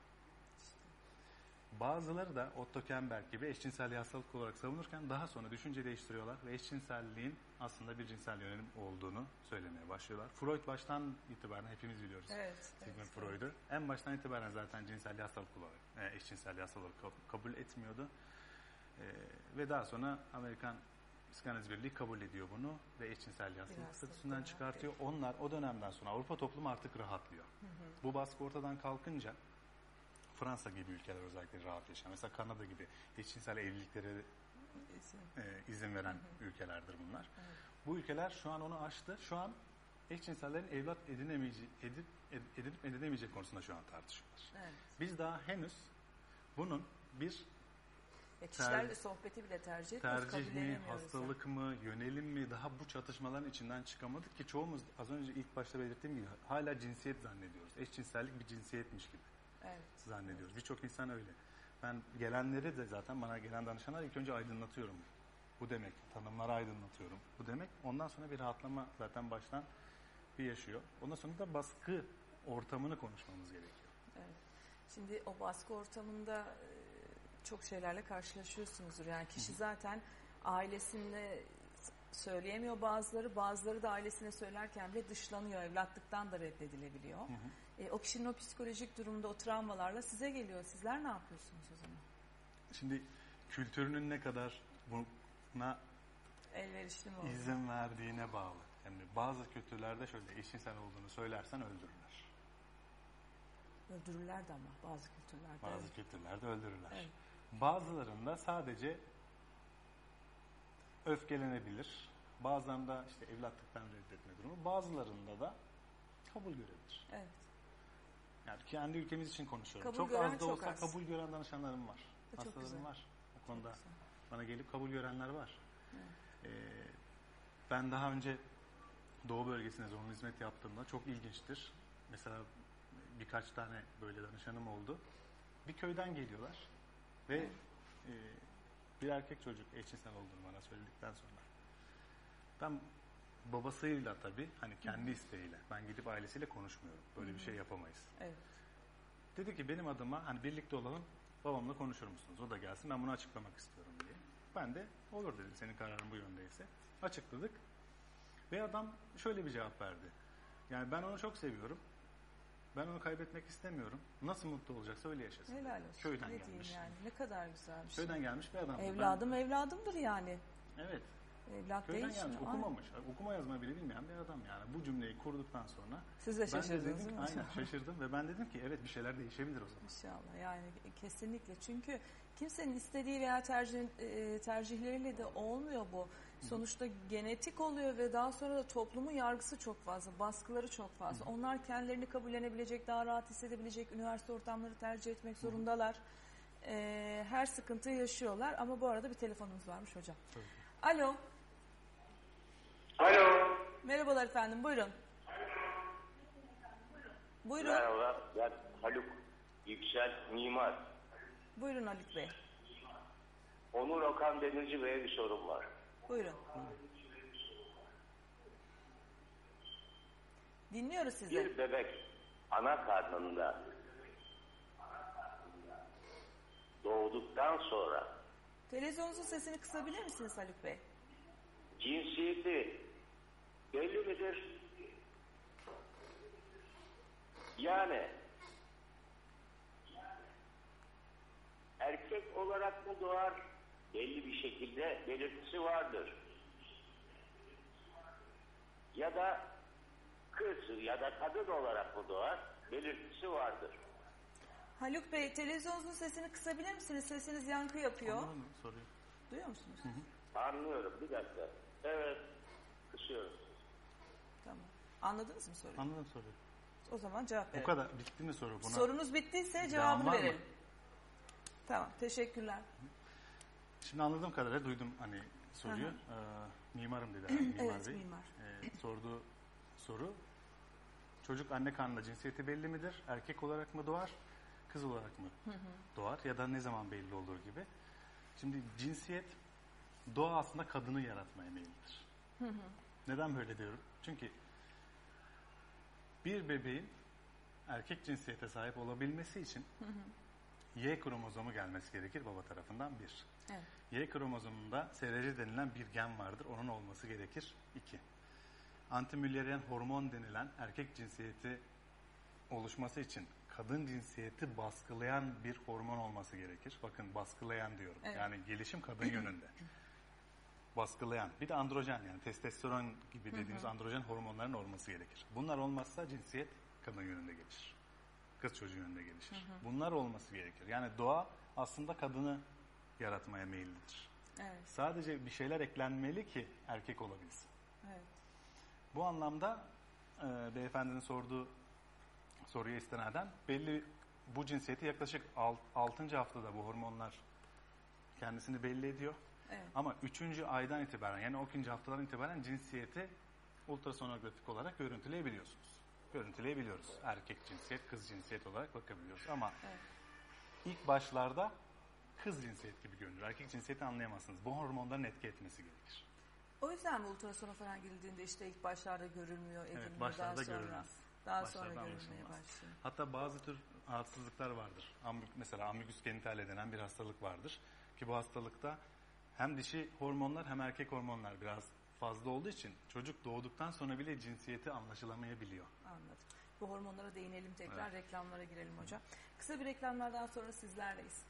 Bazıları da Otto Kemberg gibi eşcinselliği hastalık olarak savunurken daha sonra düşünce değiştiriyorlar ve eşcinselliğin aslında bir cinsel yönelim olduğunu söylemeye başlıyorlar. Freud baştan itibaren hepimiz biliyoruz. Evet. Sigmund evet. Freud'u. En baştan itibaren zaten cinselliği hastalık olarak, e, eşcinselliği hastalık olarak kabul etmiyordu. E, ve daha sonra Amerikan Psikanaliz Birliği kabul ediyor bunu ve eşcinselliği hastalık statüsünden çıkartıyor. Onlar o dönemden sonra Avrupa toplumu artık rahatlıyor. Bu baskı ortadan kalkınca Fransa gibi ülkeler özellikle rahat yaşayan, mesela Kanada gibi eşcinsel evliliklere e, izin veren ülkelerdir bunlar. Bu ülkeler şu an onu aştı. Şu an eşcinsellerin evlat edinemeyecek, edip, ed- edinip edinemeyecek konusunda şu an tartışıyorlar. Evet. Biz daha henüz bunun bir Ya kişilerle sohbeti bile tercih etmiyoruz. tercih mi, hastalık mı, yönelim mi daha bu çatışmaların içinden çıkamadık ki çoğumuz az önce ilk başta belirttiğim gibi hala cinsiyet zannediyoruz. Eşcinsellik bir cinsiyetmiş gibi. Evet. zannediyoruz. Birçok insan öyle. Ben gelenleri de zaten bana gelen danışanlar ilk önce aydınlatıyorum. Bu demek. Tanımları aydınlatıyorum. Bu demek. Ondan sonra bir rahatlama zaten baştan bir yaşıyor. Ondan sonra da baskı ortamını konuşmamız gerekiyor. Evet. Şimdi o baskı ortamında e, çok şeylerle karşılaşıyorsunuzdur. Yani kişi zaten ailesinde söyleyemiyor bazıları, bazıları da ailesine söylerken bile dışlanıyor, evlatlıktan da reddedilebiliyor. E, o kişinin o psikolojik durumda o travmalarla size geliyor. Sizler ne yapıyorsunuz o zaman? Şimdi kültürünün ne kadar buna Elverişli mi oldu? izin verdiğine bağlı. Yani bazı kültürlerde şöyle eşcinsel olduğunu söylersen öldürürler. Öldürürler de ama bazı kültürlerde. Bazı kültürlerde öldürürler. Evet. Bazılarında sadece öfkelenebilir. Bazılarında işte evlatlıktan reddetme durumu. Bazılarında da kabul görebilir. Evet. Yani kendi ülkemiz için konuşuyorum. Kabul çok az da olsa az. kabul gören danışanlarım var. Bu Hastalarım güzel. var. O konuda güzel. bana gelip kabul görenler var. Ee, ben daha önce Doğu bölgesine zorunlu hizmet yaptığımda çok ilginçtir. Mesela birkaç tane böyle danışanım oldu. Bir köyden geliyorlar ve e, bir erkek çocuk eşcinsel olduğunu bana söyledikten sonra ben babasıyla tabii hani kendi isteğiyle ben gidip ailesiyle konuşmuyorum. Böyle bir şey yapamayız. Evet. Dedi ki benim adıma hani birlikte olalım babamla konuşur musunuz? O da gelsin ben bunu açıklamak istiyorum diye. Ben de olur dedim senin kararın bu yöndeyse. Açıkladık. Ve adam şöyle bir cevap verdi. Yani ben onu çok seviyorum. Ben onu kaybetmek istemiyorum. Nasıl mutlu olacaksa öyle yaşasın. Helal olsun. Köyden ne gelmiş. yani. Ne kadar güzel bir şey. Köyden gelmiş bir adam. Evladım evladımdır yani. Ben- evet. Evlat Köyden değil gelmiş. şimdi. Okumamış. Okuma yazma bile bilmeyen bir adam yani. Bu cümleyi kurduktan sonra Siz de ben de şaşırdınız dedim, mi? aynen şaşırdım ve ben dedim ki evet bir şeyler değişebilir o zaman. İnşallah yani kesinlikle çünkü kimsenin istediği veya tercih, e, tercihleriyle de olmuyor bu. Sonuçta genetik oluyor ve daha sonra da toplumun yargısı çok fazla, baskıları çok fazla. Onlar kendilerini kabullenebilecek, daha rahat hissedebilecek üniversite ortamları tercih etmek zorundalar. E, her sıkıntıyı yaşıyorlar ama bu arada bir telefonumuz varmış hocam. Tabii. Alo, Alo. merhabalar efendim buyurun. Buyurun, Merhaba. Ben Haluk Yüksel Mimar. buyurun Haluk Bey. Onur Okan Demirci Bey'e bir sorum var. Buyurun. Dinliyoruz sizi. Bir bebek ana karnında doğduktan sonra Televizyonunuzun sesini kısabilir misiniz Haluk Bey? cinsiyeti belli midir? Yani erkek olarak mı doğar? Belli bir şekilde belirtisi vardır. Ya da kız ya da kadın olarak mı doğar? Belirtisi vardır. Haluk Bey televizyonunuzun sesini kısabilir misiniz? Sesiniz yankı yapıyor. Anladın mı soruyu? Duyuyor musunuz? Anlıyorum. Bir dakika. Evet. Kısıyorum. Tamam. Anladınız mı soruyu? Anladım soruyu. O zaman cevap Bu verin. kadar. Bitti mi soru? Buna Sorunuz bittiyse cevabını mı? verelim. Tamam. Teşekkürler. Şimdi anladığım kadarıyla duydum hani soruyu. Hı Ee, mimarım dedi. abi, Mimar Evet, Bey. mimar. Ee, sorduğu soru çocuk anne karnında cinsiyeti belli midir? Erkek olarak mı doğar? Kız olarak mı doğar? Ya da ne zaman belli olur gibi. Şimdi cinsiyet doğa aslında kadını yaratmaya meyillidir. Neden böyle diyorum? Çünkü bir bebeğin erkek cinsiyete sahip olabilmesi için Y kromozomu gelmesi gerekir baba tarafından bir. Evet. Y kromozomunda SRC denilen bir gen vardır. Onun olması gerekir. iki. Antimüllerian hormon denilen erkek cinsiyeti oluşması için kadın cinsiyeti baskılayan bir hormon olması gerekir. Bakın baskılayan diyorum. Evet. Yani gelişim kadın yönünde. Baskılayan. Bir de androjen yani testosteron gibi dediğimiz androjen hormonların olması gerekir. Bunlar olmazsa cinsiyet kadın yönünde gelişir. Kız çocuğu yönünde gelişir. Bunlar olması gerekir. Yani doğa aslında kadını yaratmaya meyillidir. Evet. Sadece bir şeyler eklenmeli ki erkek olabilsin. Evet. Bu anlamda e, beyefendinin sorduğu soruya istinaden belli bu cinsiyeti yaklaşık 6. haftada bu hormonlar kendisini belli ediyor. Evet. Ama 3. aydan itibaren yani o 2. haftadan itibaren cinsiyeti ultrasonografik olarak görüntüleyebiliyorsunuz. Görüntüleyebiliyoruz. Erkek cinsiyet, kız cinsiyet olarak bakabiliyoruz. Ama Evet. ilk başlarda kız cinsiyet gibi görünür. Erkek cinsiyeti anlayamazsınız. Bu hormonların etki etmesi gerekir. O yüzden mi ultrasona falan girildiğinde işte ilk başlarda görülmüyor, edilmiyor Evet, başlarda daha sonra. görülmez. Daha Başlarda sonra görülmeye başlıyor. Hatta bazı tür rahatsızlıklar vardır. Mesela amigüs genitale denen bir hastalık vardır. Ki bu hastalıkta hem dişi hormonlar hem erkek hormonlar biraz fazla olduğu için çocuk doğduktan sonra bile cinsiyeti anlaşılamayabiliyor. Anladım. Bu hormonlara değinelim tekrar. Reklamlara girelim hocam. Kısa bir reklamlardan sonra sizlerleyiz.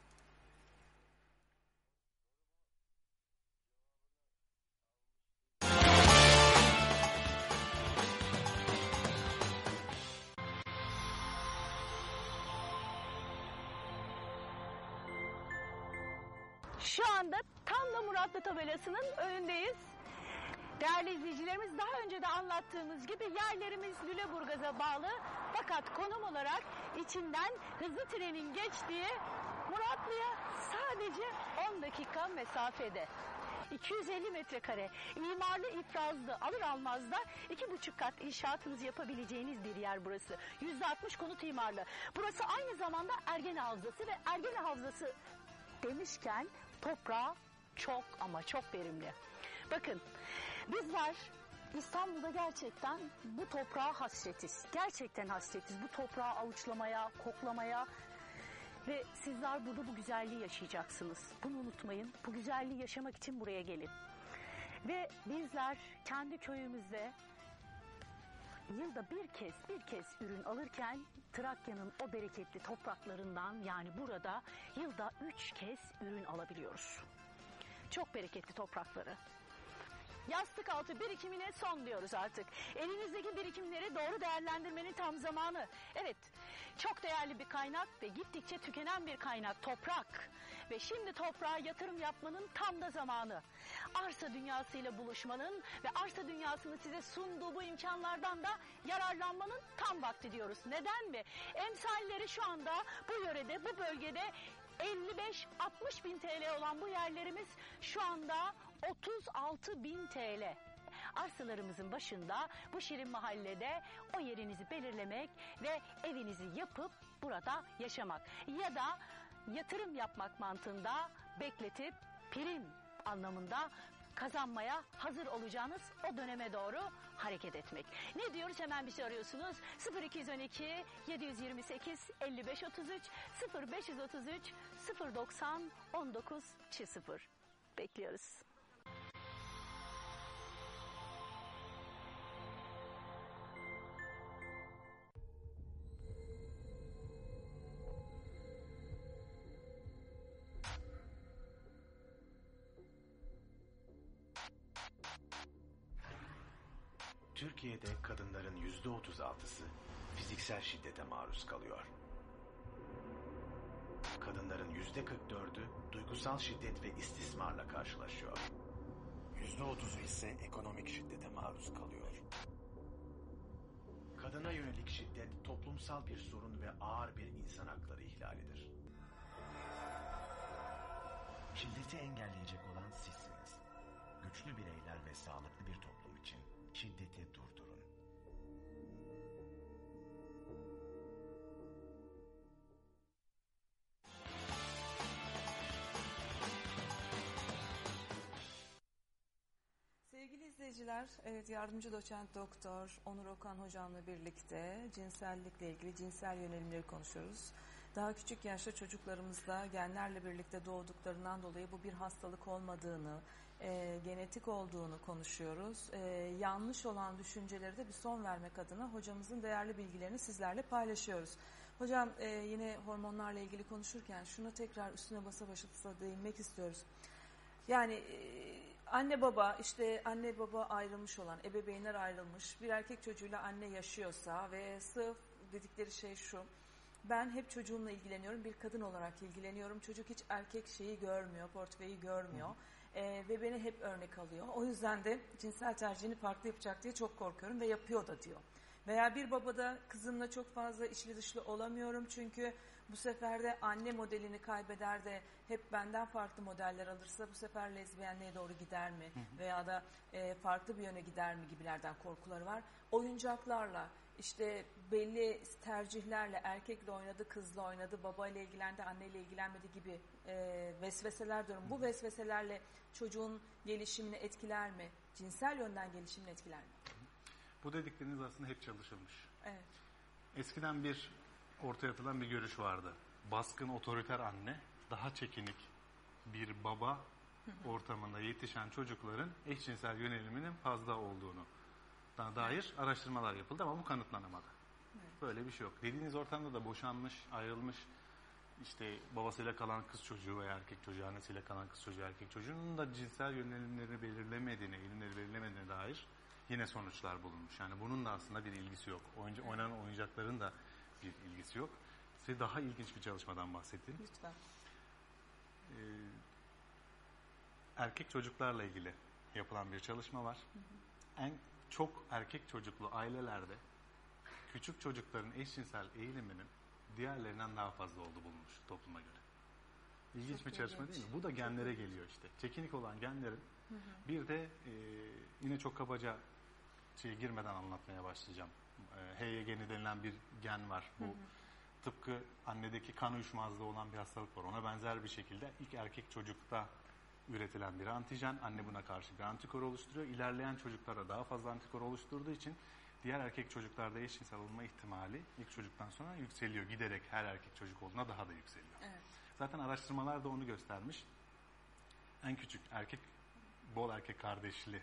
Şu anda tam da Muratlı tabelasının önündeyiz. Değerli izleyicilerimiz daha önce de anlattığımız gibi yerlerimiz Lüleburgaz'a bağlı fakat konum olarak içinden hızlı trenin geçtiği Muratlı'ya sadece 10 dakika mesafede. 250 metrekare imarlı ifrazlı alır almaz da iki buçuk kat inşaatınızı yapabileceğiniz bir yer burası. Yüzde 60 konut imarlı. Burası aynı zamanda Ergene Havzası ve Ergene Havzası demişken toprağı çok ama çok verimli. Bakın bizler İstanbul'da gerçekten bu toprağa hasretiz. Gerçekten hasretiz bu toprağı avuçlamaya, koklamaya ve sizler burada bu güzelliği yaşayacaksınız. Bunu unutmayın. Bu güzelliği yaşamak için buraya gelin. Ve bizler kendi köyümüzde yılda bir kez bir kez ürün alırken Trakya'nın o bereketli topraklarından yani burada yılda üç kez ürün alabiliyoruz. Çok bereketli toprakları. Yastık altı birikimine son diyoruz artık. Elinizdeki birikimleri doğru değerlendirmenin tam zamanı. Evet, çok değerli bir kaynak ve gittikçe tükenen bir kaynak toprak. Ve şimdi toprağa yatırım yapmanın tam da zamanı. Arsa dünyasıyla buluşmanın ve arsa dünyasının size sunduğu bu imkanlardan da yararlanmanın tam vakti diyoruz. Neden mi? Emsalleri şu anda bu yörede, bu bölgede 55-60 bin TL olan bu yerlerimiz şu anda 36 bin TL. Arsalarımızın başında bu şirin mahallede o yerinizi belirlemek ve evinizi yapıp burada yaşamak. Ya da yatırım yapmak mantığında bekletip prim anlamında kazanmaya hazır olacağınız o döneme doğru hareket etmek. Ne diyoruz hemen bir şey arıyorsunuz. 0212 728 55 33 0533 090 19 0 bekliyoruz. Türkiye'de kadınların yüzde otuz altısı fiziksel şiddete maruz kalıyor. Kadınların yüzde kırk dördü duygusal şiddet ve istismarla karşılaşıyor. Yüzde otuzu ise ekonomik şiddete maruz kalıyor. Kadına yönelik şiddet toplumsal bir sorun ve ağır bir insan hakları ihlalidir. Şiddeti engelleyecek olan sizsiniz. Güçlü bireyler ve sağlıklı bir toplum şiddeti durdurun. Sevgili izleyiciler, evet yardımcı doçent doktor Onur Okan hocamla birlikte cinsellikle ilgili cinsel yönelimleri konuşuyoruz. Daha küçük yaşta çocuklarımızda genlerle birlikte doğduklarından dolayı bu bir hastalık olmadığını, e, genetik olduğunu konuşuyoruz. E, yanlış olan düşünceleri de bir son vermek adına hocamızın değerli bilgilerini sizlerle paylaşıyoruz. Hocam e, yine hormonlarla ilgili konuşurken şunu tekrar üstüne basa basa değinmek istiyoruz. Yani e, anne baba işte anne baba ayrılmış olan ebeveynler ayrılmış bir erkek çocuğuyla anne yaşıyorsa ve sırf dedikleri şey şu ben hep çocuğumla ilgileniyorum bir kadın olarak ilgileniyorum çocuk hiç erkek şeyi görmüyor portföyü görmüyor e, ve beni hep örnek alıyor o yüzden de cinsel tercihini farklı yapacak diye çok korkuyorum ve yapıyor da diyor. Veya bir babada kızımla çok fazla içli dışlı olamıyorum çünkü bu sefer de anne modelini kaybeder de hep benden farklı modeller alırsa bu sefer lezbiyenliğe doğru gider mi? Veya da e, farklı bir yöne gider mi gibilerden korkuları var. Oyuncaklarla işte belli tercihlerle erkekle oynadı, kızla oynadı, babayla ilgilendi, anneyle ilgilenmedi gibi e, vesveseler diyorum. Bu vesveselerle çocuğun gelişimini etkiler mi? Cinsel yönden gelişimini etkiler mi? Bu dedikleriniz aslında hep çalışılmış. Evet. Eskiden bir ortaya atılan bir görüş vardı. Baskın otoriter anne, daha çekinik bir baba ortamında yetişen çocukların eşcinsel yöneliminin fazla olduğunu dair araştırmalar yapıldı ama bu kanıtlanamadı. Böyle bir şey yok. Dediğiniz ortamda da boşanmış, ayrılmış, işte babasıyla kalan kız çocuğu veya erkek çocuğu, annesiyle kalan kız çocuğu, erkek çocuğunun da cinsel yönelimlerini belirlemediğine, eğilimleri belirlemediğine dair yine sonuçlar bulunmuş. Yani bunun da aslında bir ilgisi yok. Oyuncu, oynanan oyuncakların da bir ilgisi yok. Size daha ilginç bir çalışmadan bahsedeyim. Lütfen. Ee, erkek çocuklarla ilgili yapılan bir çalışma var. En çok erkek çocuklu ailelerde küçük çocukların eşcinsel eğiliminin diğerlerinden daha fazla olduğu bulunmuş topluma göre. İlginç Çok bir çalışma ilginç. değil mi? Bu da genlere geliyor işte. Çekinik olan genlerin bir de e, yine çok kabaca şeye girmeden anlatmaya başlayacağım. E, HY geni denilen bir gen var. Bu tıpkı annedeki kan uyuşmazlığı olan bir hastalık var. Ona benzer bir şekilde ilk erkek çocukta üretilen bir antijen. Anne buna karşı bir antikor oluşturuyor. İlerleyen çocuklara daha fazla antikor oluşturduğu için diğer erkek çocuklarda eşcinsel olma ihtimali ilk çocuktan sonra yükseliyor. Giderek her erkek çocuk olduğuna daha da yükseliyor. Evet. Zaten araştırmalar da onu göstermiş. En küçük erkek, bol erkek kardeşli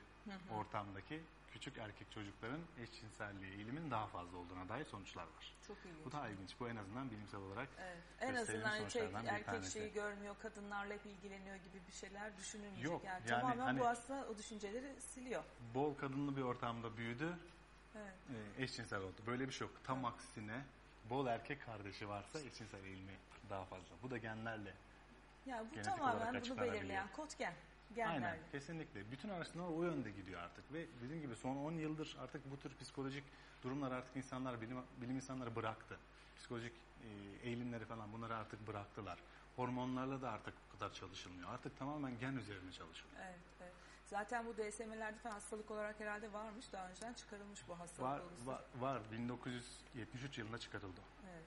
ortamdaki küçük erkek çocukların eşcinselliğe eğilimin daha fazla olduğuna dair sonuçlar var. Çok ilginç. Bu daha ilginç. Bu en azından bilimsel olarak Evet. En azından bir erkek tanesi. şeyi görmüyor, kadınlarla hep ilgileniyor gibi bir şeyler düşünülmeyecek. Yok, Yani, yani tamamen hani- bu aslında o düşünceleri siliyor. bol kadınlı bir ortamda büyüdü, Evet. e, eşcinsel oldu. Böyle bir şey yok. Tam aksine bol erkek kardeşi varsa eşcinsel eğilimi daha fazla. Bu da genlerle. Yani bu Genetik tamamen bunu belirleyen kod gen. Genlerle. Aynen kesinlikle. Bütün araştırmalar o yönde gidiyor artık ve dediğim gibi son 10 yıldır artık bu tür psikolojik durumlar artık insanlar bilim, bilim insanları bıraktı. Psikolojik e, eğilimleri falan bunları artık bıraktılar. Hormonlarla da artık bu kadar çalışılmıyor. Artık tamamen gen üzerine çalışılıyor. Evet, evet. Zaten bu DSM'lerde falan hastalık olarak herhalde varmış. Daha önceden çıkarılmış bu hastalık Var, var, var 1973 yılında çıkarıldı.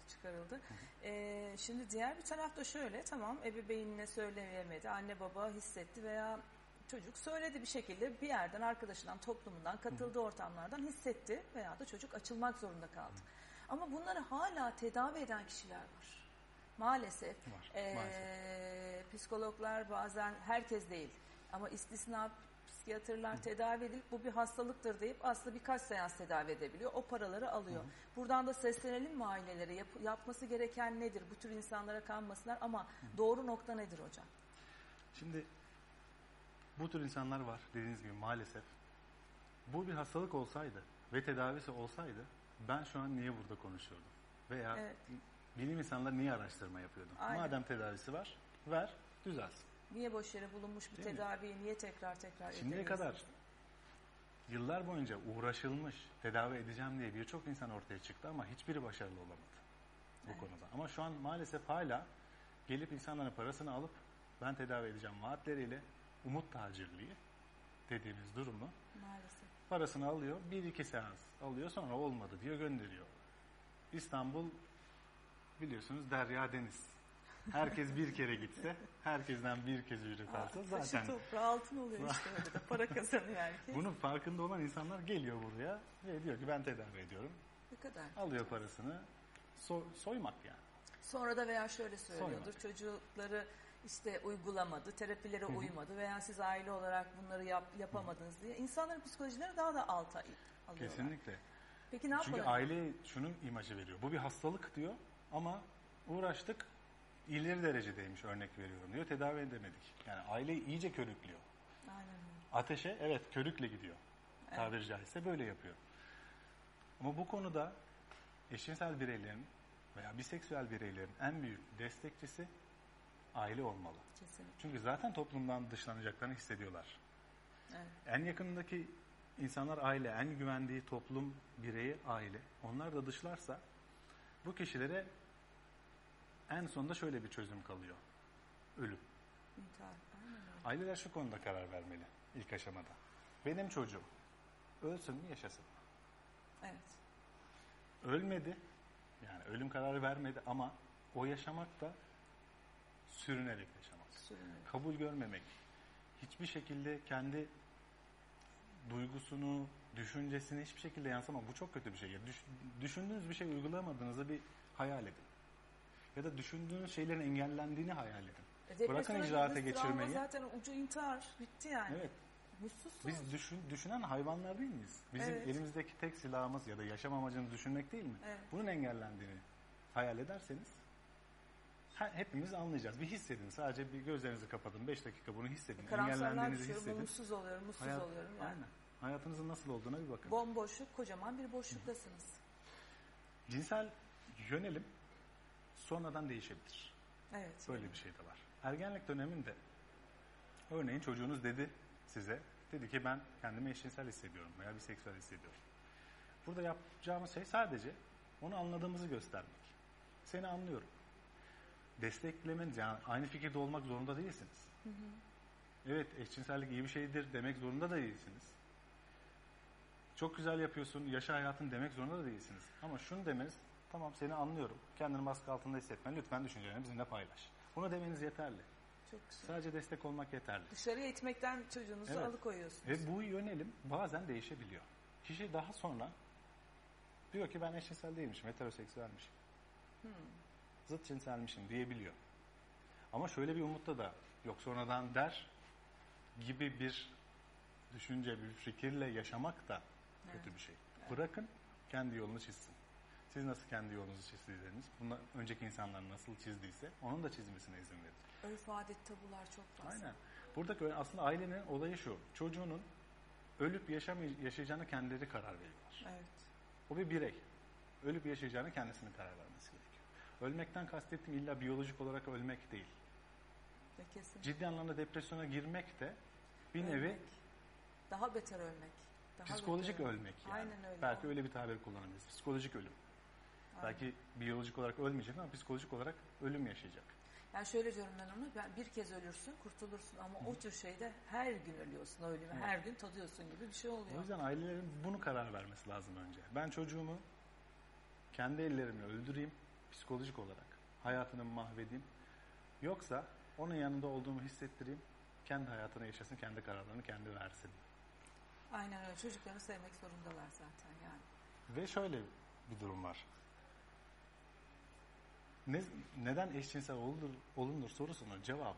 Çıkarıldı. Ee, şimdi diğer bir tarafta şöyle tamam ebeveynine söyleyemedi. Anne baba hissetti veya çocuk söyledi bir şekilde bir yerden arkadaşından toplumundan katıldığı ortamlardan hissetti veya da çocuk açılmak zorunda kaldı. Ama bunları hala tedavi eden kişiler var. Maalesef. Var, Ee, maalesef. Psikologlar bazen herkes değil ama istisna psikiyatrlar tedavi edilip bu bir hastalıktır deyip aslında birkaç seans tedavi edebiliyor. O paraları alıyor. Buradan da seslenelim mi ailelere? Yap- yapması gereken nedir? Bu tür insanlara kanmasınlar ama doğru nokta nedir hocam? Şimdi bu tür insanlar var dediğiniz gibi maalesef. Bu bir hastalık olsaydı ve tedavisi olsaydı ben şu an niye burada konuşuyordum? Veya Evet. bilim insanları niye araştırma yapıyordu? Aynen. Madem tedavisi var, ver, düzelsin. Niye boş yere bulunmuş bir Değil mi? tedaviyi niye tekrar tekrar Şimdiye kadar yıllar boyunca uğraşılmış, tedavi edeceğim diye birçok insan ortaya çıktı ama hiçbiri başarılı olamadı bu konuda. Ama şu an maalesef hala gelip insanların parasını alıp ben tedavi edeceğim vaatleriyle umut tacirliği dediğimiz durumu Maalesef. parasını alıyor, bir iki seans alıyor sonra olmadı diyor gönderiyor. İstanbul biliyorsunuz derya deniz. Herkes bir kere gitse, herkesten bir kez ücret alsa Taşı zaten toprağı altın oluyor işte de para kazanıyor herkes. bunun farkında olan insanlar geliyor buraya ve diyor ki ben tedavi ediyorum. Ne kadar? Alıyor parasını. So- soymak yani. Sonra da veya şöyle söylüyordur. Soymak. Çocukları işte uygulamadı, terapilere uymadı veya siz aile olarak bunları yap, yapamadınız diye. İnsanların psikolojileri daha da alta alıyorlar. Kesinlikle. Peki ne Çünkü yapalım? aile şunun imajı veriyor. Bu bir hastalık diyor ama uğraştık ileri derecedeymiş örnek veriyorum diyor. Tedavi edemedik. Yani aileyi iyice körüklüyor. Aynen. Ateşe evet körükle gidiyor. Tabiri caizse böyle yapıyor. Ama bu konuda eşcinsel bireylerin veya biseksüel bireylerin en büyük destekçisi aile olmalı. Kesinlikle. Çünkü zaten toplumdan dışlanacaklarını hissediyorlar. Evet. En yakınındaki insanlar aile, en güvendiği toplum bireyi aile. Onlar da dışlarsa bu kişilere en sonunda şöyle bir çözüm kalıyor. Ölüm. İntihar. Aileler şu konuda karar vermeli ilk aşamada. Benim çocuğum ölsün mü yaşasın mı? Evet. Ölmedi. Yani ölüm kararı vermedi ama o yaşamak da sürünerek yaşamak. Sürünüyor. kabul görmemek, hiçbir şekilde kendi duygusunu, düşüncesini hiçbir şekilde yansımamak. Bu çok kötü bir şey. Düş- düşündüğünüz bir şey uygulamadığınızı bir hayal edin. Ya da düşündüğünüz şeylerin engellendiğini hayal edin. E, Bırakın icraata geçirmeyi. Zaten ucu intihar. Bitti yani. Evet. Mutsuzsunuz. Biz düşün, düşünen hayvanlar değil miyiz? Bizim Evet. elimizdeki tek silahımız ya da yaşam amacımız düşünmek değil mi? Evet. Bunun engellendiğini hayal ederseniz he- hepimiz anlayacağız. Bir hissedin. Sadece bir gözlerinizi kapatın. 5 dakika bunu hissedin. Engellendiğinizi hissedin. mutsuz oluyorum, mutsuz Hayat- oluyorum. Yani. Aynen. Hayatınızın nasıl olduğuna bir bakın. Bomboşluk, kocaman bir boşluktasınız. Cinsel yönelim sonradan değişebilir. Evet. Böyle bir şey de var. Ergenlik döneminde örneğin çocuğunuz dedi size. Dedi ki ben kendimi eşcinsel hissediyorum veya biseksüel hissediyorum. Burada yapacağımız şey sadece onu anladığımızı göstermek. Seni anlıyorum. Desteklemeniz yani aynı fikirde olmak zorunda değilsiniz. Evet eşcinsellik iyi bir şeydir demek zorunda da değilsiniz. Çok güzel yapıyorsun, yaşa hayatın demek zorunda da değilsiniz. Ama şunu demeniz, tamam seni anlıyorum. Kendini baskı altında hissetmen, lütfen düşüncelerini bizimle paylaş. Bunu demeniz yeterli. Çok güzel. Sadece destek olmak yeterli. Dışarıya itmekten çocuğunuzu Evet. alıkoyuyorsunuz. Ve bu yönelim bazen değişebiliyor. Kişi daha sonra diyor ki ben eşcinsel değilmişim, heteroseksüelmişim. Zıt cinselmişim diyebiliyor. Ama şöyle bir umutta da yok sonradan der gibi bir düşünce, bir fikirle yaşamak da kötü bir şey. Bırakın kendi yolunu çizsin. Siz nasıl kendi yolunuzu çizdiyseniz, bundan önceki insanlar nasıl çizdiyse onun da çizmesine izin verin. Örf adet tabular çok fazla. Aynen. Buradaki aslında ailenin olayı şu. Çocuğunun ölüp yaşamay- yaşayacağına kendileri karar veriyorlar. Evet. O bir birey. Ölüp yaşayacağına kendisinin karar vermesi gerekiyor. Ölmekten kastettiğim illa biyolojik olarak ölmek değil. Kesin. Ciddi anlamda depresyona girmek de bir nevi Ölmek. Daha beter ölmek. Daha psikolojik beter ölmek yani. Aynen öyle. Belki öyle bir tabir kullanabiliriz. Psikolojik ölüm. Belki biyolojik olarak ölmeyecek ama psikolojik olarak ölüm yaşayacak. Yani şöyle diyorum ben onu, ben bir kez ölürsün, kurtulursun ama o tür şeyde her gün ölüyorsun, ölümü her gün tadıyorsun gibi bir şey O oluyor. yüzden ailelerin bunu karar vermesi lazım önce. Ben çocuğumu kendi ellerimle öldüreyim psikolojik olarak. Hayatını mahvedeyim. Yoksa onun yanında olduğumu hissettireyim. Kendi hayatını yaşasın, kendi kararlarını kendi versin. Aynen öyle. Çocuklarını sevmek zorundalar zaten yani. Ve şöyle bir durum var. Ne, neden eşcinsel olunur, olunur sorusunun cevabı.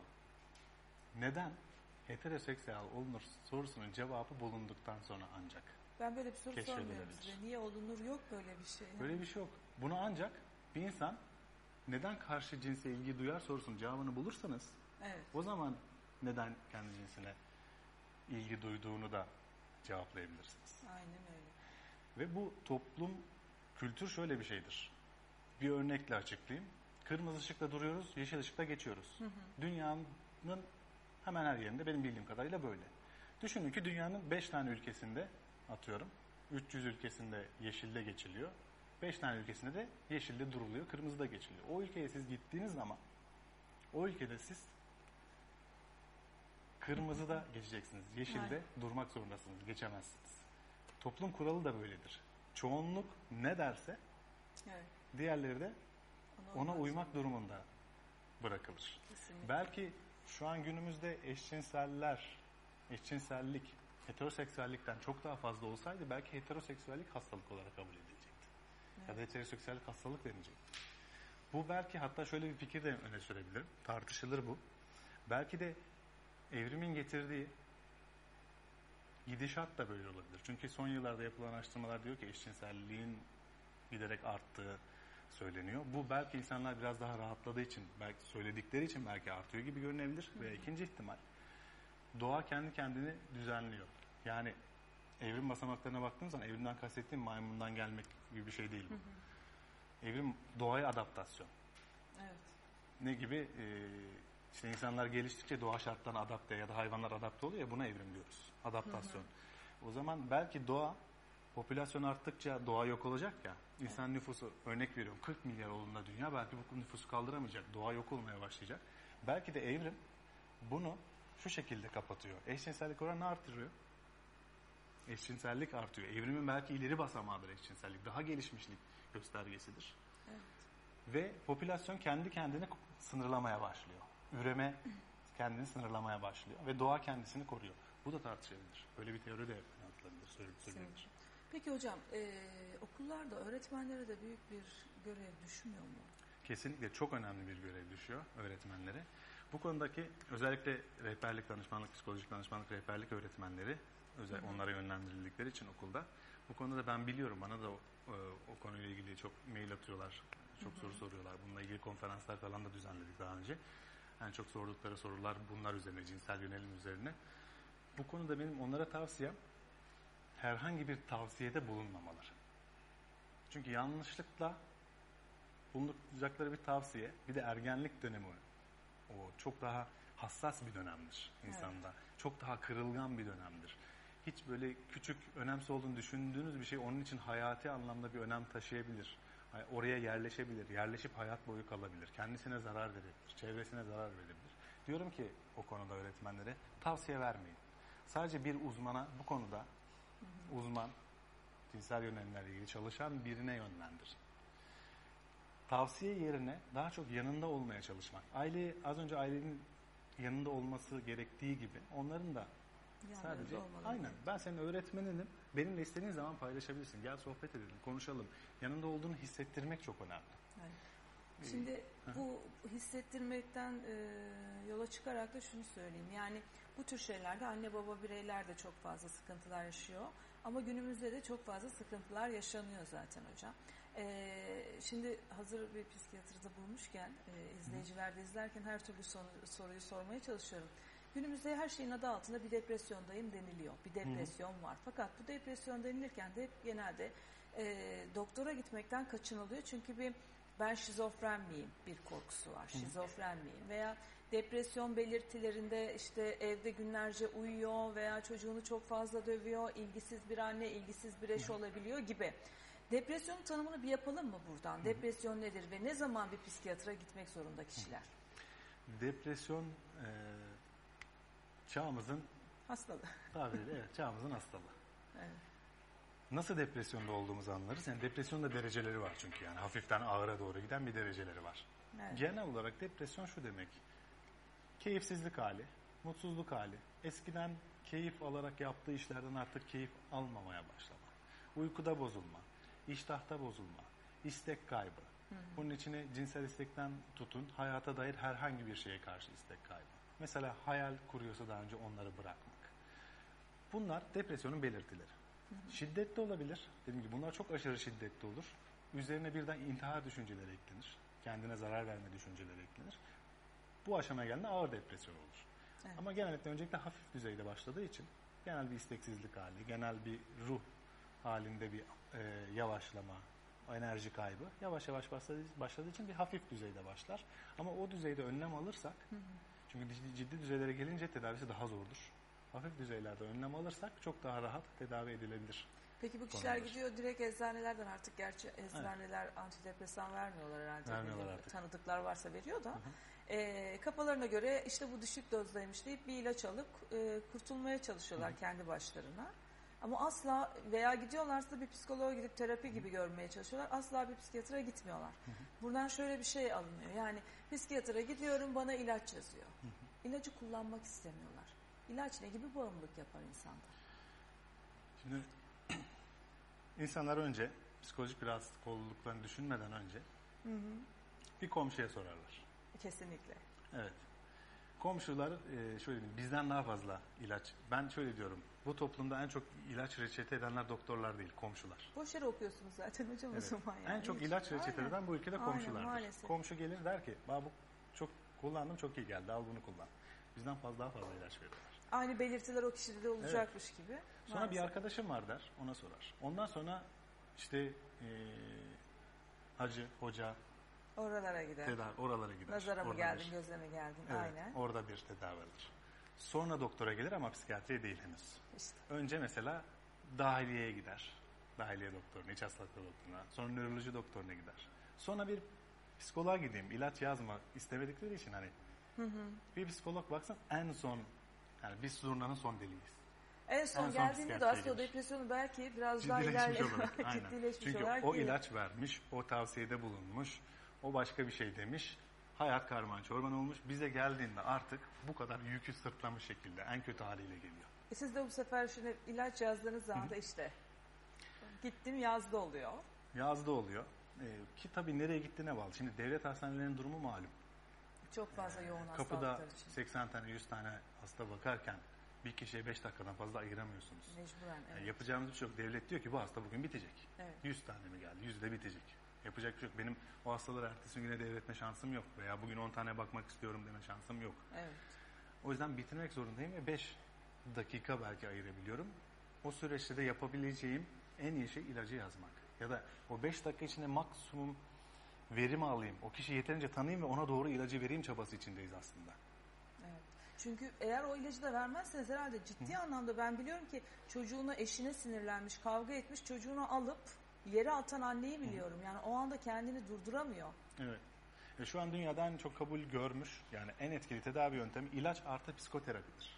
Neden heteroseksüel olunur sorusunun cevabı bulunduktan sonra ancak. Ben böyle bir soru sormuyorum size. Niye olunur yok böyle bir şey. yani. Böyle bir şey yok. Bunu ancak bir insan neden karşı cinse ilgi duyar sorusunun cevabını bulursanız Evet. o zaman neden kendi cinsine ilgi duyduğunu da cevaplayabilirsiniz. Aynen öyle. Ve bu toplum, kültür şöyle bir şeydir. Bir örnekle açıklayayım. Kırmızı ışıkta duruyoruz, yeşil ışıkta geçiyoruz. Dünyanın hemen her yerinde benim bildiğim kadarıyla böyle. Düşünün ki dünyanın 5 tane ülkesinde atıyorum. 300 ülkesinde yeşilde geçiliyor. 5 tane ülkesinde de yeşilde duruluyor, kırmızıda geçiliyor. O ülkeye siz gittiğiniz zaman o ülkede siz kırmızıda geçeceksiniz. Yeşilde durmak zorundasınız, geçemezsiniz. Toplum kuralı da böyledir. Çoğunluk ne derse Evet. Diğerleri de Ona ona uymak durumunda bırakılır. Kesinlikle. Belki şu an günümüzde eşcinseller, eşcinsellik, heteroseksüellikten çok daha fazla olsaydı belki heteroseksüellik hastalık olarak kabul edilecekti. Ya da heteroseksüellik hastalık denilecekti. Bu belki hatta şöyle bir fikir de öne sürebilirim. Tartışılır bu. Belki de evrimin getirdiği gidişat da böyle olabilir. Çünkü son yıllarda yapılan araştırmalar diyor ki eşcinselliğin giderek arttığı söyleniyor. Bu belki insanlar biraz daha rahatladığı için, belki söyledikleri için belki artıyor gibi görünebilir. Ve ikinci ihtimal, doğa kendi kendini düzenliyor. Yani evrim basamaklarına baktığımız zaman evrimden kastettiğim maymundan gelmek gibi bir şey değil bu. Evrim doğaya adaptasyon. Evet. Ne gibi? Ee, işte insanlar geliştikçe doğa şartlarına adapte ya da hayvanlar adapte oluyor ya buna evrim diyoruz. Adaptasyon. O zaman belki doğa popülasyon arttıkça doğa yok olacak ya. İnsan nüfusu örnek veriyorum 40 milyar olduğunda dünya belki bu nüfusu kaldıramayacak. Doğa yok olmaya başlayacak. Belki de evrim bunu şu şekilde kapatıyor. Eşcinsellik oranını artırıyor. Eşcinsellik artıyor. Evrimin belki ileri basamağıdır eşcinsellik. Daha gelişmişlik göstergesidir. Ve popülasyon kendi kendini sınırlamaya başlıyor. Üreme kendini sınırlamaya başlıyor. Ve doğa kendisini koruyor. Bu da tartışılabilir. Böyle bir teori de anlatılabilir, söyle- söylenebilir. Peki hocam, e, okullarda öğretmenlere de büyük bir görev düşmüyor mu? Kesinlikle çok önemli bir görev düşüyor öğretmenlere. Bu konudaki özellikle rehberlik, danışmanlık, psikolojik danışmanlık, rehberlik öğretmenleri özel, onlara yönlendirildikleri için okulda. Bu konuda da ben biliyorum. Bana da o, e, o konuyla ilgili çok mail atıyorlar. Çok soru soruyorlar. Bununla ilgili konferanslar falan da düzenledik daha önce. En çok sordukları sorular bunlar üzerine, cinsel yönelim üzerine. Bu konuda benim onlara tavsiyem herhangi bir tavsiyede bulunmamaları. Çünkü yanlışlıkla bulunacakları bir tavsiye, bir de ergenlik dönemi o çok daha hassas bir dönemdir insanda. Çok daha kırılgan bir dönemdir. Hiç böyle küçük, önemsiz olduğunu düşündüğünüz bir şey onun için hayati anlamda bir önem taşıyabilir. Oraya yerleşebilir, yerleşip hayat boyu kalabilir. Kendisine zarar verebilir, çevresine zarar verebilir. Diyorum ki o konuda öğretmenlere tavsiye vermeyin. Sadece bir uzmana bu konuda uzman, cinsel yönelimlerle ilgili çalışan birine yönlendirin. Tavsiye yerine daha çok yanında olmaya çalışmak. Aile az önce ailenin yanında olması gerektiği gibi onların da Yanlarında sadece aynen ben senin öğretmeninim. Benimle istediğin zaman paylaşabilirsin. Gel sohbet edelim, konuşalım. Yanında olduğunu hissettirmek çok önemli. Evet. Şimdi bu hissettirmekten e, yola çıkarak da şunu söyleyeyim. Yani bu tür şeylerde anne baba bireyler de çok fazla sıkıntılar yaşıyor. Ama günümüzde de çok fazla sıkıntılar yaşanıyor zaten hocam. E, şimdi hazır bir psikiyatrda bulmuşken e, izleyiciler de izlerken her türlü sonu- soruyu sormaya çalışıyorum. Günümüzde her şeyin adı altında bir depresyondayım deniliyor. Bir depresyon var. Fakat bu depresyon denilirken de hep genelde e, doktora gitmekten kaçınılıyor. Çünkü bir ben şizofren miyim bir korkusu var. Şizofren miyim? Veya depresyon belirtilerinde işte evde günlerce uyuyor veya çocuğunu çok fazla dövüyor, ilgisiz bir anne, ilgisiz bir eş olabiliyor gibi. Depresyonun tanımını bir yapalım mı buradan? Depresyon nedir ve ne zaman bir psikiyatra gitmek zorunda kişiler? Depresyon e, çağımızın Hastalığı. tabiriyle evet çağımızın hastalığı. Evet. Nasıl depresyonda olduğumuzu anlarız. Yani depresyonda dereceleri var çünkü yani hafiften ağıra doğru giden bir dereceleri var. Evet. Genel olarak depresyon şu demek. Keyifsizlik hali, mutsuzluk hali. Eskiden keyif alarak yaptığı işlerden artık keyif almamaya başlama. Uykuda bozulma, iştahta bozulma, istek kaybı. Bunun içine cinsel istekten tutun, hayata dair herhangi bir şeye karşı istek kaybı. Mesela hayal kuruyorsa daha önce onları bırakmak. Bunlar depresyonun belirtileri. Şiddetli olabilir. Dediğim gibi bunlar çok aşırı şiddetli olur. Üzerine birden intihar düşünceleri eklenir. Kendine zarar verme düşünceleri eklenir. Bu aşamaya geldiğinde ağır depresyon olur. Evet. Ama genellikle öncelikle hafif düzeyde başladığı için genel bir isteksizlik hali, genel bir ruh halinde bir e, yavaşlama, enerji kaybı yavaş yavaş başladığı, başladığı için bir hafif düzeyde başlar. Ama o düzeyde önlem alırsak, çünkü ciddi, ciddi düzeylere gelince tedavisi daha zordur. Hafif düzeylerde önlem alırsak çok daha rahat tedavi edilebilir. Peki bu kişiler Konular. gidiyor direkt eczanelerden artık gerçi eczaneler antidepresan vermiyorlar herhalde. Vermiyorlar artık. Tanıdıklar varsa veriyor da. Ee, kafalarına göre işte bu düşük dozdaymış deyip bir ilaç alıp e, kurtulmaya çalışıyorlar kendi başlarına. Ama asla veya gidiyorlarsa bir psikoloğa gidip terapi gibi görmeye çalışıyorlar. Asla bir psikiyatra gitmiyorlar. Buradan şöyle bir şey alınıyor. Yani psikiyatra gidiyorum bana ilaç yazıyor. İlacı kullanmak istemiyorlar. İlaç ne gibi bağımlılık yapar insanda? Şimdi insanlar önce psikolojik bir rahatsızlık olduklarını düşünmeden önce bir komşuya sorarlar. Kesinlikle. Evet. Komşular e, şöyle diyeyim, bizden daha fazla ilaç. Ben şöyle diyorum. Bu toplumda en çok ilaç reçete edenler doktorlar değil, komşular. Boş yere okuyorsunuz zaten hocam Evet. o zaman yani. En çok ilaç reçete Aynen. eden bu ülkede komşulardır. maalesef. Komşu gelir der ki, "Bak bu çok kullandım, çok iyi geldi. Al bunu kullan." Bizden fazla daha fazla ilaç veriyorlar. Aynı belirtiler o kişide de olacakmış gibi. Sonra Maalesef. bir arkadaşım var der, ona sorar. Ondan sonra işte e, hacı, hoca, Oralara gider. tedavi, oralara gider. Nazara mı Orada geldin, bir- göze mi geldin? Evet, Aynen. orada bir tedavi alır. Sonra doktora gelir ama psikiyatriye değil henüz. İşte. Önce mesela dahiliyeye gider. Dahiliye doktoruna, iç hastalıkları doktoruna. Sonra nöroloji doktoruna gider. Sonra bir psikoloğa gideyim, ilaç yazma istemedikleri için hani bir psikolog baksın en son yani biz zurnanın son deliğiyiz. En son En son geldiğinde de aslında gelir. depresyonu belki biraz daha Ciddileşmiş ilerle olarak. Ciddileşmiş Çünkü olarak o değil. ilaç vermiş, o tavsiyede bulunmuş, o başka bir şey demiş. Hayat karman çorban olmuş. Bize geldiğinde artık bu kadar yükü sırtlamış şekilde en kötü haliyle geliyor. E siz de bu sefer şimdi ilaç yazdığınız zaman da işte gittim yazdı oluyor. Yazda oluyor. Ee, ki tabii nereye gittiğine bağlı. Şimdi devlet hastanelerinin durumu malum. Çok fazla yoğun Kapıda hastalıklar için. 80 tane 100 tane hasta bakarken bir kişiye 5 dakikadan fazla ayıramıyorsunuz. Mecburen Yani evet. yapacağımız bir şey yok. Devlet diyor ki bu hasta bugün bitecek. Evet. 100 tane mi geldi? 100 de bitecek. Yapacak bir şey yok. Benim o hastaları ertesi güne devretme şansım yok. Veya bugün 10 tane bakmak istiyorum deme şansım yok. evet. O yüzden bitirmek zorundayım ve 5 dakika belki ayırabiliyorum. O süreçte de yapabileceğim en iyi şey ilacı yazmak. Ya da o 5 dakika içinde maksimum verim alayım. O kişiyi yeterince tanıyayım ve ona doğru ilacı vereyim çabası içindeyiz aslında. Evet. Çünkü eğer o ilacı da vermezseniz herhalde ciddi anlamda ben biliyorum ki çocuğuna eşine sinirlenmiş, kavga etmiş, çocuğunu alıp yere atan anneyi biliyorum. Yani o anda kendini durduramıyor. Evet. Ve şu an dünyada en çok kabul görmüş yani en etkili tedavi yöntemi ilaç artı psikoterapidir.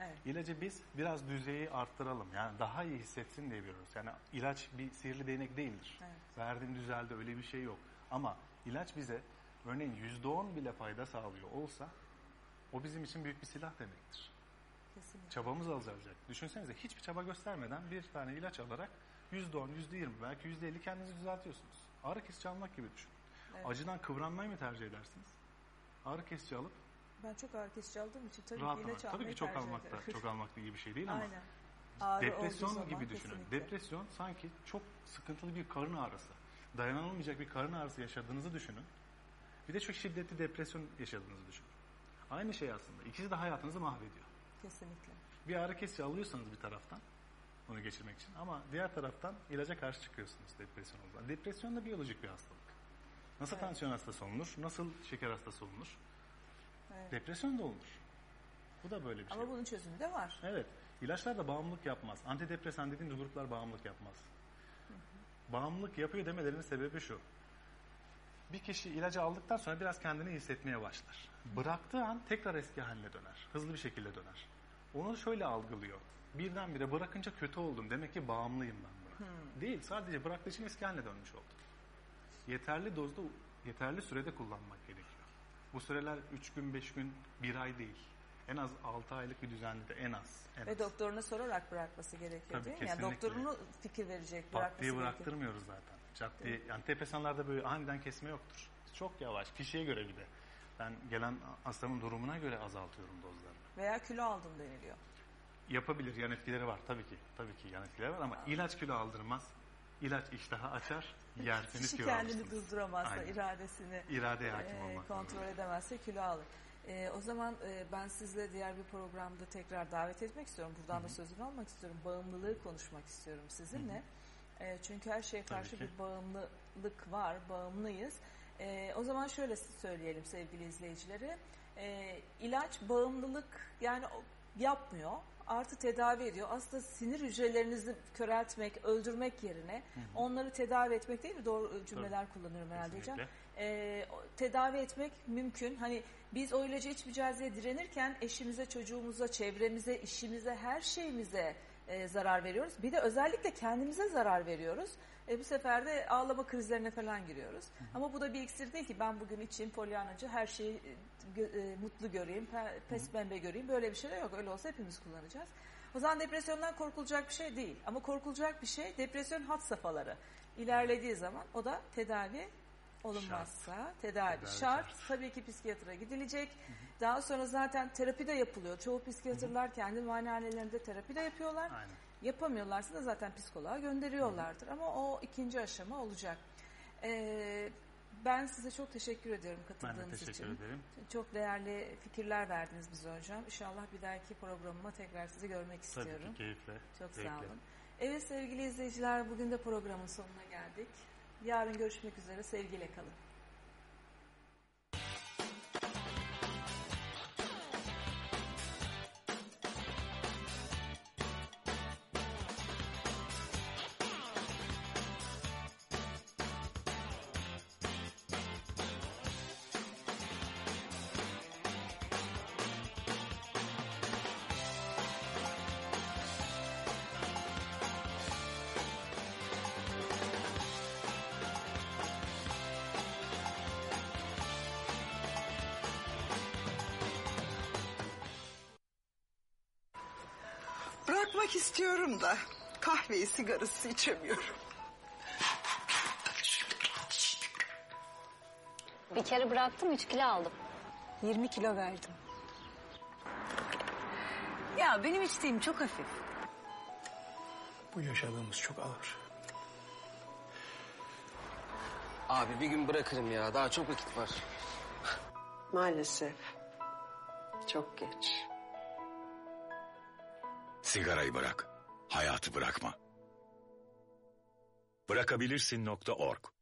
Evet. İlacı biz biraz düzeyi arttıralım. Yani daha iyi hissetsin diye veriyoruz. Yani ilaç bir sihirli değnek değildir. Evet. Verdiğin düzelde öyle bir şey yok. Ama ilaç bize örneğin yüzde on bile fayda sağlıyor olsa o bizim için büyük bir silah demektir. Kesinlikle. Çabamız azalacak. Düşünsenize hiçbir çaba göstermeden bir tane ilaç alarak yüzde on, yüzde yirmi belki yüzde elli kendinizi düzeltiyorsunuz. Ağrı kesici almak gibi düşün. Evet. Acıdan kıvranmayı mı tercih edersiniz? Ağrı kesici alıp Ben çok ağrı kesici aldığım için tabii ki rahatlamak. ilaç Tabii almayı ki çok almak da çok almak da iyi bir şey değil ama Aynen. Ağrı depresyon gibi düşünün. kesinlikle. Depresyon sanki çok sıkıntılı bir karın ağrısı. Dayanılmayacak bir karın ağrısı yaşadığınızı düşünün. Bir de çok şiddetli depresyon yaşadığınızı düşünün. Aynı şey aslında. İkisi de hayatınızı mahvediyor. Kesinlikle. Bir ağrı kesici alıyorsanız bir taraftan onu geçirmek için ama diğer taraftan ilaca karşı çıkıyorsunuz depresyon olduğunda. Depresyon da biyolojik bir hastalık. Nasıl Evet. tansiyon hastası olunur? Nasıl şeker hastası olunur? Evet. Depresyon da olunur. Bu da böyle bir şey. Ama bunun çözümü de var. Evet. İlaçlar da bağımlılık yapmaz. Antidepresan dediğimiz gruplar bağımlılık yapmaz. Bağımlılık yapıyor demelerinin sebebi şu. Bir kişi ilacı aldıktan sonra biraz kendini iyi hissetmeye başlar. Bıraktığı an tekrar eski haline döner. Hızlı bir şekilde döner. Onu şöyle algılıyor. Birdenbire bırakınca kötü oldum. Demek ki bağımlıyım ben buna. Değil. Sadece bıraktığı için eski haline dönmüş oldu. Yeterli dozda, yeterli sürede kullanmak gerekiyor. Bu süreler 3 gün, 5 gün, 1 ay değil. En az 6 aylık bir düzenli de en az. En Ve az. doktoruna sorarak bırakması gerekiyor Tabii, değil mi? Yani doktorunu fikir verecek, bırakması diye gerekiyor. bıraktırmıyoruz zaten. Çat diye. Yani depresanlarda böyle aniden kesme yoktur. Çok yavaş. Kişiye göre bir de. Ben gelen hastamın durumuna göre azaltıyorum dozlarını. Veya kilo aldım deniliyor. Yapabilir. Yan etkileri var. Tabii ki. Tabii ki yan etkileri var ama ilaç kilo aldırmaz. İlaç iştahı açar. Yersiniz Kişi kilo kendini alırsınız. durduramazsa, Aynen. iradesini İradeye hakim e, olmak kontrol zorunda. edemezse kilo alır. E, o zaman e, ben sizle diğer bir programda tekrar davet etmek istiyorum. Buradan da sözünü almak istiyorum. Bağımlılığı konuşmak istiyorum sizinle. E, çünkü her şeye Tabii karşı bir bağımlılık var, bağımlıyız. E, o zaman şöyle söyleyelim sevgili izleyicileri. E, ilaç bağımlılık yani yapmıyor. Artı tedavi ediyor. Aslında sinir hücrelerinizi köreltmek, öldürmek yerine onları tedavi etmek değil mi? Doğru cümleler kullanıyorum herhalde hocam. Kesinlikle. Ee, o- tedavi etmek mümkün. Hani biz o ilacı içmeyeceğiz diye direnirken eşimize, çocuğumuza, çevremize, işimize, her şeyimize e, zarar veriyoruz. Bir de özellikle kendimize zarar veriyoruz. E, bu sefer de ağlama krizlerine falan giriyoruz. Ama bu da bir iksir değil ki ben bugün içeyim polyanacı her şeyi e, e, mutlu göreyim, pe- pes pembe göreyim. Böyle bir şey de yok. Öyle olsa hepimiz kullanacağız. O zaman depresyondan korkulacak bir şey değil. Ama korkulacak bir şey depresyon hat safhaları. İlerlediği zaman o da tedavi olunmazsa tedavi, Tedavi şart. şart. Tabii ki psikiyatra gidilecek. Daha sonra zaten terapi de yapılıyor. Çoğu psikiyatrlar kendi muayenehanelerinde terapi de yapıyorlar. Aynen. Yapamıyorlarsa da zaten psikoloğa gönderiyorlardır. Ama o ikinci aşama olacak. Ee, ben size çok teşekkür ediyorum Ben de katıldığınız teşekkür için. ederim. Çok değerli fikirler verdiniz bize hocam. İnşallah bir dahaki programıma tekrar sizi görmek Tabii istiyorum. ki keyifle. Çok zevkle. sağ olun. Evet sevgili izleyiciler bugün de programın sonuna geldik. Yarın görüşmek üzere. Sevgiyle kalın. Bırakmak istiyorum da kahveyi sigarası içemiyorum. Bir kere bıraktım 3 kilo aldım. 20 kilo verdim. Ya benim içtiğim çok hafif. Bu yaşadığımız çok ağır. Abi bir gün bırakırım ya. Daha çok vakit var. Maalesef çok geç. Sigarayı bırak. Hayatı bırakma. Bırakabilirsin.org